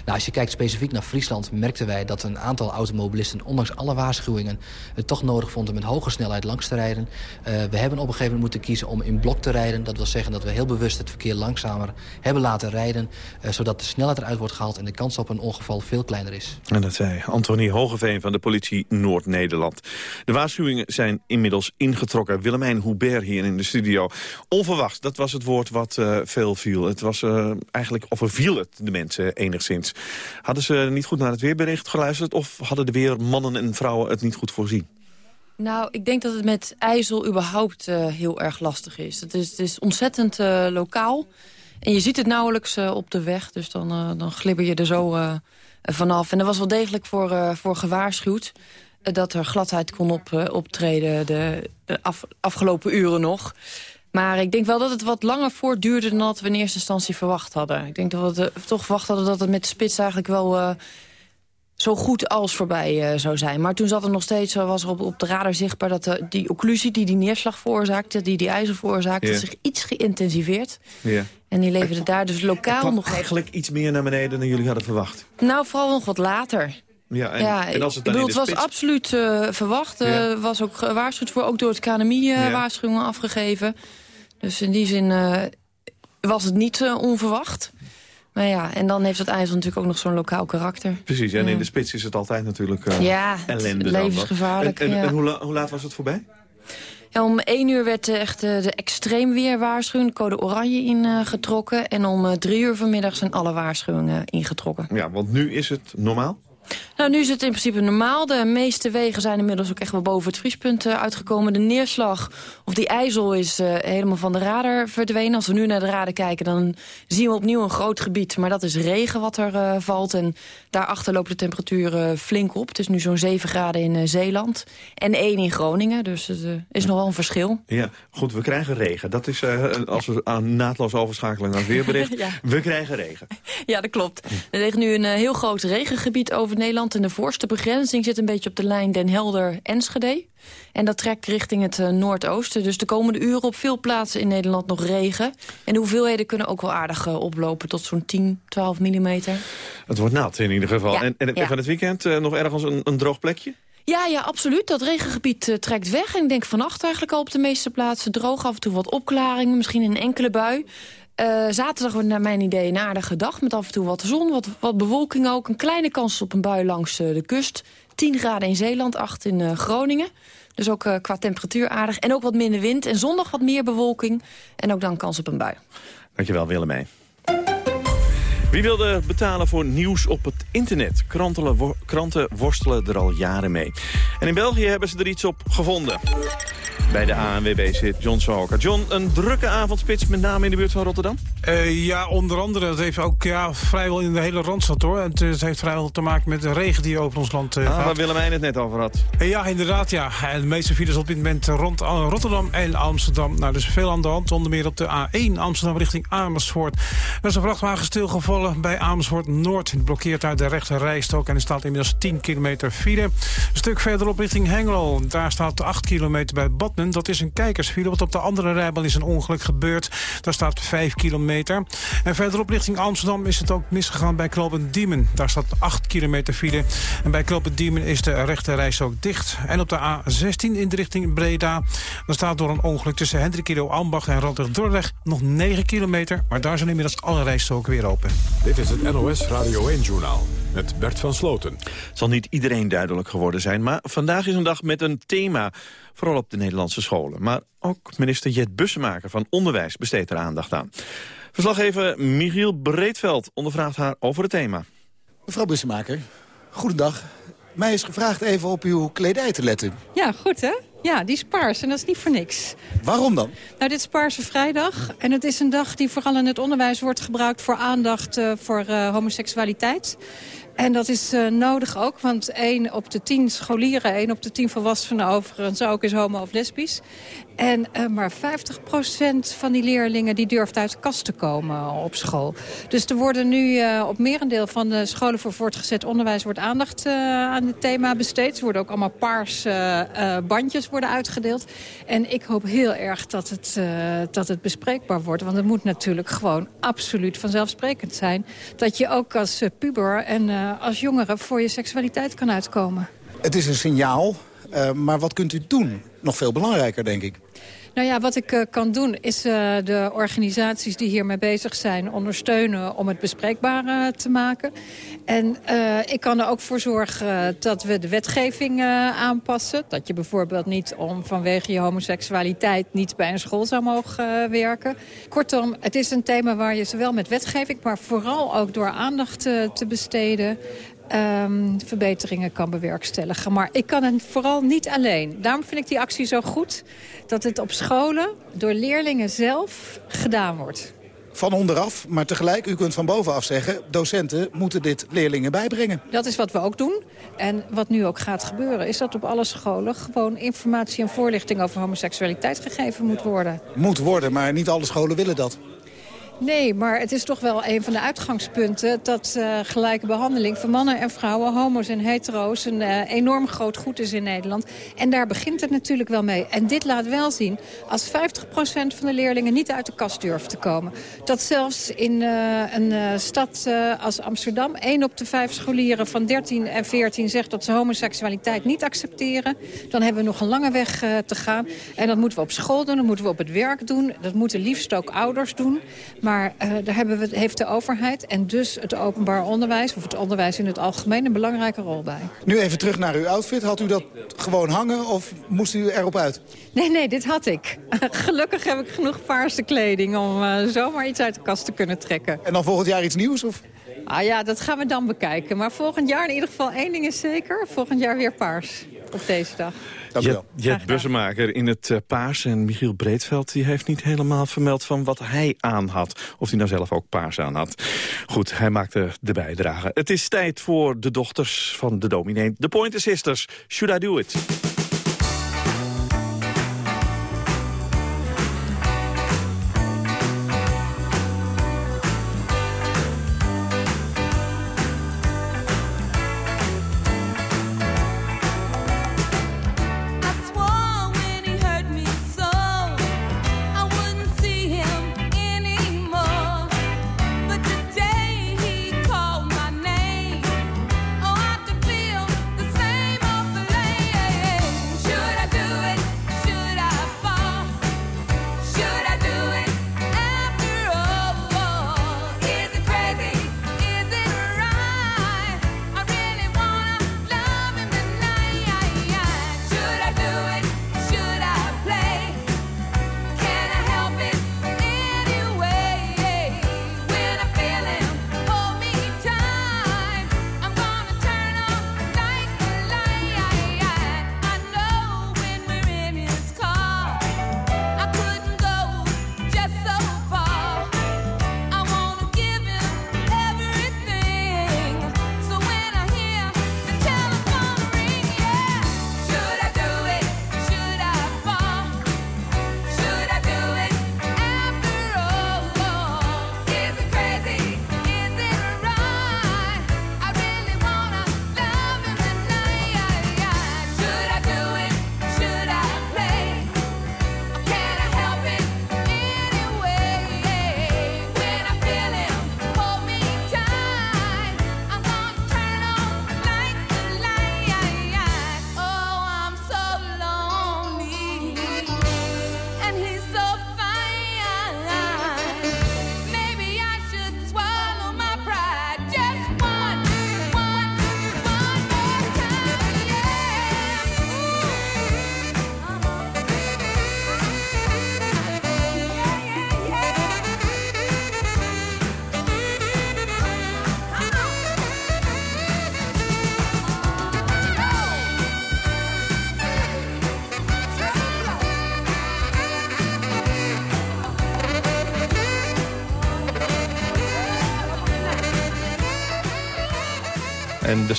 S27: Nou, als je kijkt specifiek naar Friesland... merkten wij dat een aantal automobilisten, ondanks alle waarschuwingen... het toch nodig vonden met hoge snelheid langs te rijden. Eh, we hebben op een gegeven moment moeten kiezen om in blok te rijden. Dat wil zeggen dat we heel bewust het verkeer langzamer hebben laten rijden... eh, zodat de snelheid eruit wordt gehaald en de kans op een ongeval veel kleiner is.
S15: En dat zei Anthony Hogeveen van de politie Noord-Nederland. De waarschuwingen zijn inmiddels ingetrokken. Willemijn Hubert hier in de studio. Onverwachts, dat was het woord wat eh, veel viel. Het was eh, eigenlijk, of viel het de mensen enigszins. Hadden ze niet goed naar het weerbericht geluisterd... of hadden de weermannen en vrouwen het niet goed voorzien?
S28: Nou, ik denk dat het met ijzel überhaupt eh, heel erg lastig is. Het is, het is ontzettend eh, lokaal. En je ziet het nauwelijks eh, op de weg. Dus dan, dan glibber je er zo vanaf. En er was wel degelijk voor, voor gewaarschuwd. dat er gladheid kon op, optreden de, de af, afgelopen uren nog. Maar ik denk wel dat het wat langer voortduurde dan dat we in eerste instantie verwacht hadden. Ik denk dat we toch verwacht hadden dat het met de spits eigenlijk wel zo goed als voorbij uh, zou zijn. Maar toen zat er nog steeds, was er op, op de radar zichtbaar... dat de, die occlusie die die neerslag veroorzaakte, die die ijzer veroorzaakte... zich iets geïntensiveerd.
S15: Yeah.
S28: En die leverde daar dus lokaal nog...
S15: eigenlijk iets meer naar beneden dan jullie hadden verwacht.
S28: Nou, vooral nog wat later.
S15: Ja, en, ja, en als het dan
S28: bedoel,
S15: in de
S28: het was
S15: spits...
S28: absoluut uh, verwacht. Er ja. was ook gewaarschuwd voor, ook door het KNMI uh, ja. waarschuwingen afgegeven. Dus in die zin was het niet onverwacht. Maar ja, en dan heeft het ijzer natuurlijk ook nog zo'n lokaal karakter.
S15: Precies, en
S28: ja.
S15: in de spits is het altijd natuurlijk uh,
S28: ja,
S15: ellende.
S28: levensgevaarlijk.
S15: En, en,
S28: ja.
S15: en hoe, la hoe, laat was het voorbij?
S28: Ja, om één uur werd echt de extreem code oranje, ingetrokken. En om drie uur vanmiddag zijn alle waarschuwingen ingetrokken.
S15: Ja, want nu is het normaal?
S28: Nou, nu is het in principe normaal. De meeste wegen zijn inmiddels ook echt wel boven het vriespunt uh, uitgekomen. De neerslag, of die ijzel, is uh, helemaal van de radar verdwenen. Als we nu naar de radar kijken, dan zien we opnieuw een groot gebied. Maar dat is regen wat er uh, valt. En daarachter loopt de temperatuur flink op. Het is nu zo'n 7 graden in Zeeland. En 1 in Groningen, dus het is nog wel een verschil.
S15: Ja, goed, we krijgen regen. Dat is, als we aan naadloos overschakelen naar het weerbericht. ja. We krijgen regen.
S28: Ja, dat klopt. Er ligt nu een heel groot regengebied over Nederland. En de voorste begrenzing zit een beetje op de lijn Den Helder-Enschede. En dat trekt richting het uh, noordoosten. Dus de komende uren op veel plaatsen in Nederland nog regen. En de hoeveelheden kunnen ook wel aardig uh, oplopen tot zo'n 10, 12 millimeter.
S15: Het wordt nat in ieder geval.
S28: Ja,
S15: en en
S28: ja.
S15: van het weekend uh, nog ergens een, een droog plekje?
S28: Ja, ja, absoluut. Dat regengebied trekt weg. En ik denk vannacht eigenlijk al op de meeste plaatsen droog. Af en toe wat opklaringen, misschien een enkele bui. Uh, zaterdag wordt naar mijn idee een aardige dag... met af en toe wat zon, wat, wat bewolking ook. Een kleine kans op een bui langs uh, de kust. 10 graden in Zeeland, 8 in uh, Groningen. Dus ook qua temperatuur aardig. En ook wat minder wind. En zondag wat meer bewolking. En ook dan kans op een bui.
S15: Dankjewel, Willemijn. Wie wilde betalen voor nieuws op het internet? Kranten, wo kranten worstelen er al jaren mee. En in België hebben ze er iets op gevonden. Bij de ANWB zit John Soker. John, een drukke avondspits, met name in de buurt van Rotterdam?
S3: Uh, ja, onder andere. Het heeft ook ja, vrijwel in de hele Randstad, hoor. Het, het heeft vrijwel te maken met de regen die over ons land uh,
S15: ah,
S3: gaat.
S15: Waar Willemijn het net over had.
S3: Uh, ja, inderdaad, ja. En de meeste files op dit moment rond Rotterdam en Amsterdam. Nou, er is veel aan de hand. Onder meer op de A1 Amsterdam richting Amersfoort. Er is een vrachtwagen stilgevallen bij Amersfoort Noord. Het blokkeert uit de rechte rijstok en er staat inmiddels 10 kilometer file. Een stuk verderop richting Hengelo. Daar staat 8 kilometer bij Badmen. Dat is een kijkersfile, want op de andere rijbaan is een ongeluk gebeurd. Daar staat 5 kilometer. En verderop richting Amsterdam is het ook misgegaan bij Knopen Diemen. Daar staat 8 kilometer file. En bij Knopen Diemen is de rechte reis ook dicht. En op de A16 in de richting Breda. Dan staat door een ongeluk tussen Hendrikido Ambacht en Rantig Dordrecht nog 9 kilometer. Maar daar zijn inmiddels alle rijstroken weer open.
S1: Dit is het NOS Radio 1-journaal met Bert van Sloten.
S15: Het zal niet iedereen duidelijk geworden zijn, maar vandaag is een dag met een thema. Vooral op de Nederlandse scholen. Maar ook minister Jet Bussemaker van Onderwijs besteedt er aandacht aan. Verslaggever Michiel Breedveld ondervraagt haar over het thema.
S29: Mevrouw Bussemaker, goedendag. Mij is gevraagd even op uw kledij te letten.
S30: Ja, goed hè? Ja, die is paars en dat is niet voor niks.
S29: Waarom dan?
S30: Nou, dit is Paarse Vrijdag. En het is een dag die vooral in het onderwijs wordt gebruikt... voor aandacht uh, voor uh, homoseksualiteit. En dat is uh, nodig ook, want 1 op de 10 scholieren... 1 op de 10 volwassenen overigens ook is homo of lesbisch. En uh, maar 50% van die leerlingen die durft uit de kast te komen op school. Dus er worden nu uh, op merendeel van de scholen voor voortgezet onderwijs... wordt aandacht uh, aan het thema besteed. Er worden ook allemaal paars bandjes worden uitgedeeld. En ik hoop heel erg dat het, dat het bespreekbaar wordt. Want het moet natuurlijk gewoon absoluut vanzelfsprekend zijn... dat je ook als puber en als jongere voor je seksualiteit kan uitkomen.
S29: Het is een signaal, maar wat kunt u doen? Nog veel belangrijker, denk ik.
S30: Nou ja, wat ik uh, kan doen is uh, de organisaties die hiermee bezig zijn ondersteunen om het bespreekbaar te maken. En ik kan er ook voor zorgen dat we de wetgeving aanpassen. Dat je bijvoorbeeld niet om vanwege je homoseksualiteit niet bij een school zou mogen werken. Kortom, het is een thema waar je zowel met wetgeving, maar vooral ook door aandacht te besteden um, verbeteringen kan bewerkstelligen. Maar ik kan het vooral niet alleen. Daarom vind ik die actie zo goed dat het op scholen door leerlingen zelf gedaan wordt.
S29: van onderaf, maar tegelijk, u kunt van bovenaf zeggen... docenten moeten dit leerlingen bijbrengen.
S30: Dat is wat we ook doen. En wat nu ook gaat gebeuren, is dat op alle scholen... gewoon informatie en voorlichting over homoseksualiteit gegeven moet worden.
S29: Moet worden, maar niet alle scholen willen dat.
S30: Nee, maar het is toch wel een van de uitgangspunten... dat uh, gelijke behandeling van mannen en vrouwen, homo's en hetero's... een uh, enorm groot goed is in Nederland. En daar begint het natuurlijk wel mee. En dit laat wel zien, als 50% van de leerlingen niet uit de kast durft te komen... dat zelfs in uh, een stad als Amsterdam... één op de vijf scholieren van 13 en 14 zegt dat ze homoseksualiteit niet accepteren... dan hebben we nog een lange weg te gaan. En dat moeten we op school doen, dat moeten we op het werk doen... dat moeten liefst ook ouders doen... Maar maar uh, daar hebben we, heeft de overheid en dus het openbaar onderwijs... of het onderwijs in het algemeen een belangrijke rol bij.
S29: Nu even terug naar uw outfit. Had u dat gewoon hangen of moest u erop uit?
S30: Nee, nee, dit had ik. Gelukkig heb ik genoeg paarse kleding om uh, zomaar iets uit de kast te kunnen trekken.
S29: En dan volgend jaar iets nieuws? Of?
S30: Ah ja, dat gaan we dan bekijken. Maar volgend jaar in ieder geval één ding is zeker. Volgend jaar weer paars op deze dag.
S26: Jet, Jet Bussemaker in het uh, paars en Michiel Breedveld... die heeft niet helemaal vermeld van wat hij aan had. Of hij nou zelf ook paars aan had. Goed, hij maakte de bijdrage. Het is tijd voor de dochters van de dominee. De Pointer Sisters, Should I Do It?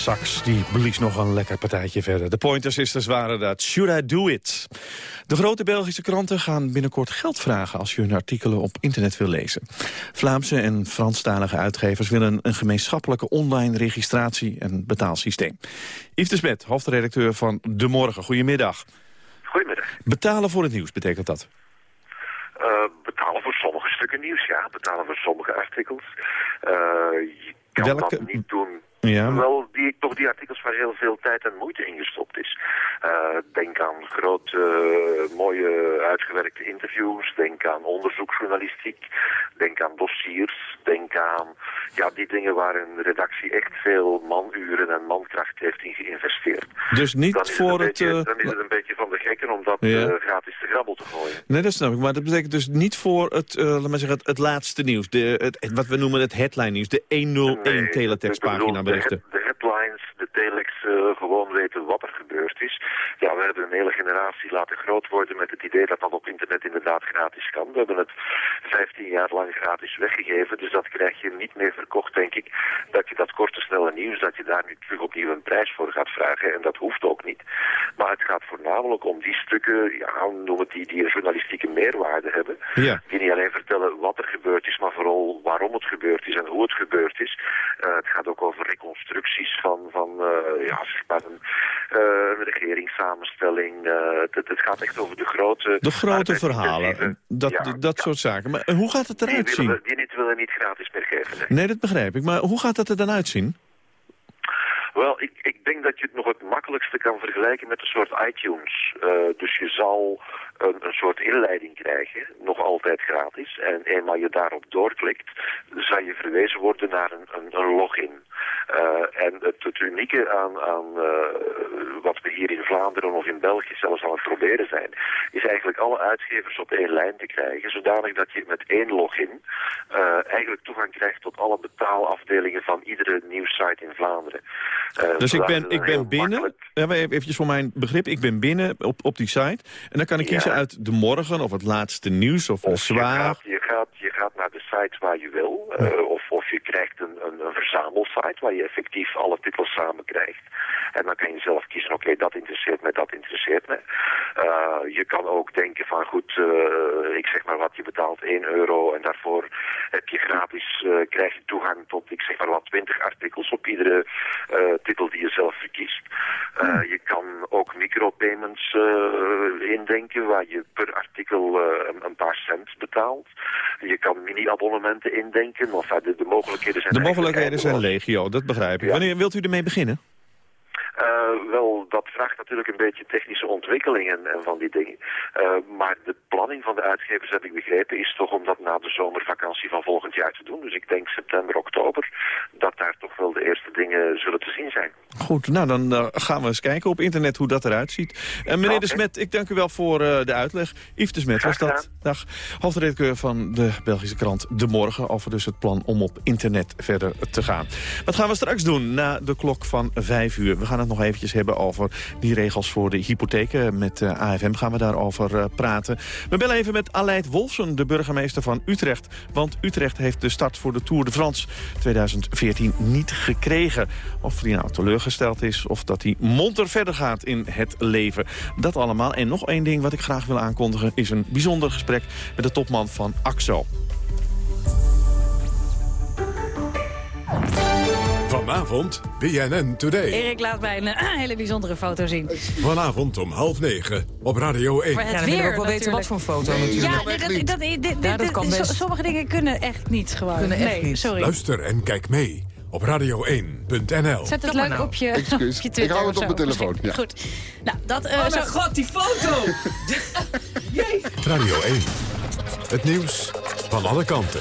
S26: Sax die blies nog een lekker partijtje verder. De Pointer Sisters waren dat. Should I do it? De grote Belgische kranten gaan binnenkort geld vragen... als je hun artikelen op internet wil lezen. Vlaamse en Franstalige uitgevers willen een gemeenschappelijke online registratie- en betaalsysteem. Yves de Smet, hoofdredacteur van De Morgen. Goedemiddag.
S31: Goedemiddag.
S26: Betalen voor het nieuws, betekent dat?
S31: Uh, betalen voor sommige stukken nieuws, ja. Betalen voor sommige artikels. Uh, je kan
S26: Welke...
S31: dat niet doen
S26: ja,
S31: Wel, die, toch die artikels waar heel veel tijd en moeite in gestopt is. Uh, denk aan grote, uh, mooie, uitgewerkte interviews. Denk aan onderzoeksjournalistiek. Denk aan dossiers. Denk aan ja, die dingen waar een redactie echt veel manuren en mankracht heeft in geïnvesteerd.
S26: Dus niet
S31: dan
S26: voor het...
S31: Beetje,
S26: uh...
S31: Dan is het een beetje van de gekken om dat
S26: ja.
S31: gratis te grabbel te gooien.
S26: Nee, dat snap ik. Maar dat betekent dus niet voor het, laat maar zeggen, het, het laatste nieuws. De, het, wat we noemen het headline nieuws. De 101 nee, teletextpagina
S31: de, headlines, de telex uh, gewoon weten wat er gebeurd is. Ja, we hebben een hele generatie laten groot worden met het idee dat dat op internet inderdaad gratis kan. We hebben het 15 jaar lang gratis weggegeven, dus dat krijg je niet meer verkocht, denk ik. Dat je dat korte, snelle nieuws, dat je daar nu terug opnieuw een prijs voor gaat vragen. En dat hoeft ook niet. Maar het gaat voornamelijk om die stukken, ja, noem het die, die een journalistieke meerwaarde hebben.
S15: Ja.
S31: Die niet alleen vertellen wat er gebeurd is, maar vooral waarom het gebeurd is en hoe het gebeurd is. Uh, het gaat ook over reconstructies van, van uh, ja, zeg maar een, een regeringssamenstelling. Het, het, gaat echt over de grote...
S15: De grote verhalen, dat,
S31: ja,
S15: dat soort zaken. Maar hoe gaat het eruit
S31: die
S15: zien?
S31: Die niet willen niet gratis meer geven. Nee.
S15: nee, dat begrijp ik. Maar hoe gaat dat er dan uitzien?
S31: Wel, ik, ik denk dat je het nog het makkelijkste kan vergelijken met een soort iTunes. Uh, dus je zal een, een, soort inleiding krijgen, nog altijd gratis. En eenmaal je daarop doorklikt, zal je verwezen worden naar een, een, een login. Uh, en het, het, unieke aan, aan uh, wat we hier in Vlaanderen of in België zelfs aan het proberen zijn, is eigenlijk alle uitgevers op één lijn te krijgen, zodanig dat je met één login uh, eigenlijk toegang krijgt tot alle betaalafdelingen van iedere nieuwssite in Vlaanderen.
S15: dus ik ben, ik ben binnen, even voor mijn begrip, ik ben binnen op, op die site en dan kan ik kiezen. Uit de morgen of het laatste nieuws of,
S31: of
S15: zwaar.
S31: Je gaat, je, gaat, je gaat naar de site waar je wil, of je krijgt een, een, een verzamelsite waar je effectief alle titels samen krijgt. En dan kan je zelf kiezen, oké, okay, dat interesseert me, dat interesseert me. Uh, je kan ook denken van, goed, uh, ik zeg maar wat, je betaalt 1 euro en daarvoor heb je gratis, uh, krijg je toegang tot, ik zeg maar wat, 20 artikels op iedere titel die je zelf verkiest. je kan ook micropayments indenken, waar je per artikel een, een, paar cent betaalt. Je kan mini-abonnementen indenken, of de, de mogelijkheden zijn
S15: De mogelijkheden zijn legio, dat begrijp ik. Ja. Wanneer wilt u ermee beginnen?
S31: Dat vraagt natuurlijk een beetje technische ontwikkelingen en van die dingen. Uh, maar de planning van de uitgevers, heb ik begrepen, is toch om dat na de zomervakantie van volgend jaar te doen. Dus ik denk september, oktober, dat daar toch wel de eerste dingen zullen te zien zijn.
S15: Goed, nou dan uh, gaan we eens kijken op internet hoe dat eruit ziet. En meneer okay. de Smet, ik dank u wel voor de uitleg. Yves de Smet was dat. Dag. Hoofdredacteur van de Belgische krant De Morgen over dus het plan om op internet verder te gaan. Wat gaan we straks doen na de klok van vijf uur? We gaan het nog eventjes hebben over die regels voor de hypotheken. Met uh, AFM gaan we daarover uh, praten. We bellen even met Aleid Wolfsen, de burgemeester van Utrecht. Want Utrecht heeft de start voor de Tour de France 2014 niet gekregen. Of die nou teleurgesteld is of dat hij monter verder gaat in het leven. Dat allemaal. En nog één ding wat ik graag wil aankondigen... is een bijzonder gesprek met de topman van AXO.
S1: Vanavond BNN Today.
S32: Erik laat mij een hele bijzondere foto zien.
S1: Vanavond om half negen op Radio 1.
S32: Maar het
S28: ja,
S32: weer
S28: ook wel weten wat voor foto natuurlijk.
S32: Ja, nee, dat, dat, dit, dit,
S28: ja, dat kan best.
S32: Sommige dingen kunnen echt niet gewoon.
S28: Kunnen echt
S32: nee,
S28: niet.
S32: sorry.
S1: Luister en kijk mee op radio1.nl.
S32: Zet het leuk
S28: nou.
S32: op je,
S33: Excuus,
S32: op je Twitter
S33: ik hou het op mijn telefoon. Ja.
S32: Goed. Nou, dat, uh,
S28: oh mijn god, die foto!
S1: Radio 1. Het nieuws van alle kanten.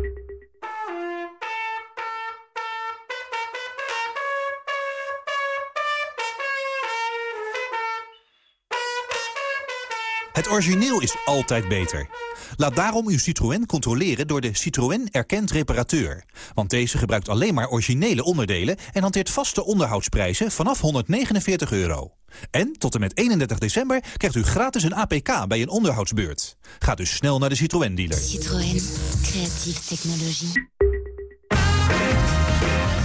S34: Het origineel is altijd beter. Laat daarom uw Citroën controleren door de Citroën Erkend Reparateur. Want deze gebruikt alleen maar originele onderdelen... en hanteert vaste onderhoudsprijzen vanaf 149 euro. En tot en met 31 december krijgt u gratis een APK bij een onderhoudsbeurt. Ga dus snel naar de Citroën-dealer.
S35: Citroën. Creatieve technologie.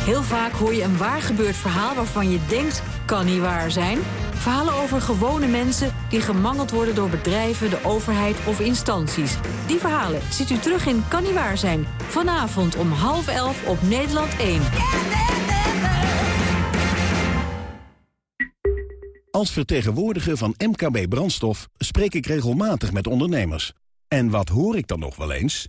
S32: Heel vaak hoor je een waar gebeurd verhaal waarvan je denkt, kan niet waar zijn. Verhalen over gewone mensen die gemangeld worden door bedrijven, de overheid of instanties. Die verhalen ziet u terug in Kan niet waar zijn. Vanavond om half elf op Nederland 1.
S4: Als vertegenwoordiger van MKB Brandstof spreek ik regelmatig met ondernemers. En wat hoor ik dan nog wel eens?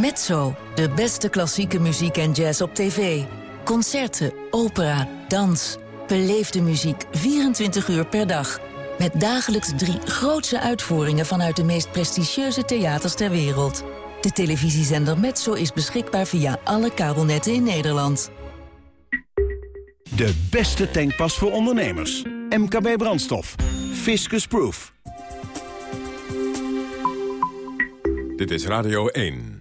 S11: Mezzo, de beste klassieke muziek en jazz op tv. Concerten, opera, dans. Beleefde muziek 24 uur per dag. Met dagelijks drie grootse uitvoeringen vanuit de meest prestigieuze theaters ter wereld. De televisiezender Mezzo is beschikbaar via alle kabelnetten in Nederland.
S4: De beste tankpas voor ondernemers. MKB Brandstof. Fiscus Proof.
S1: Dit is Radio 1.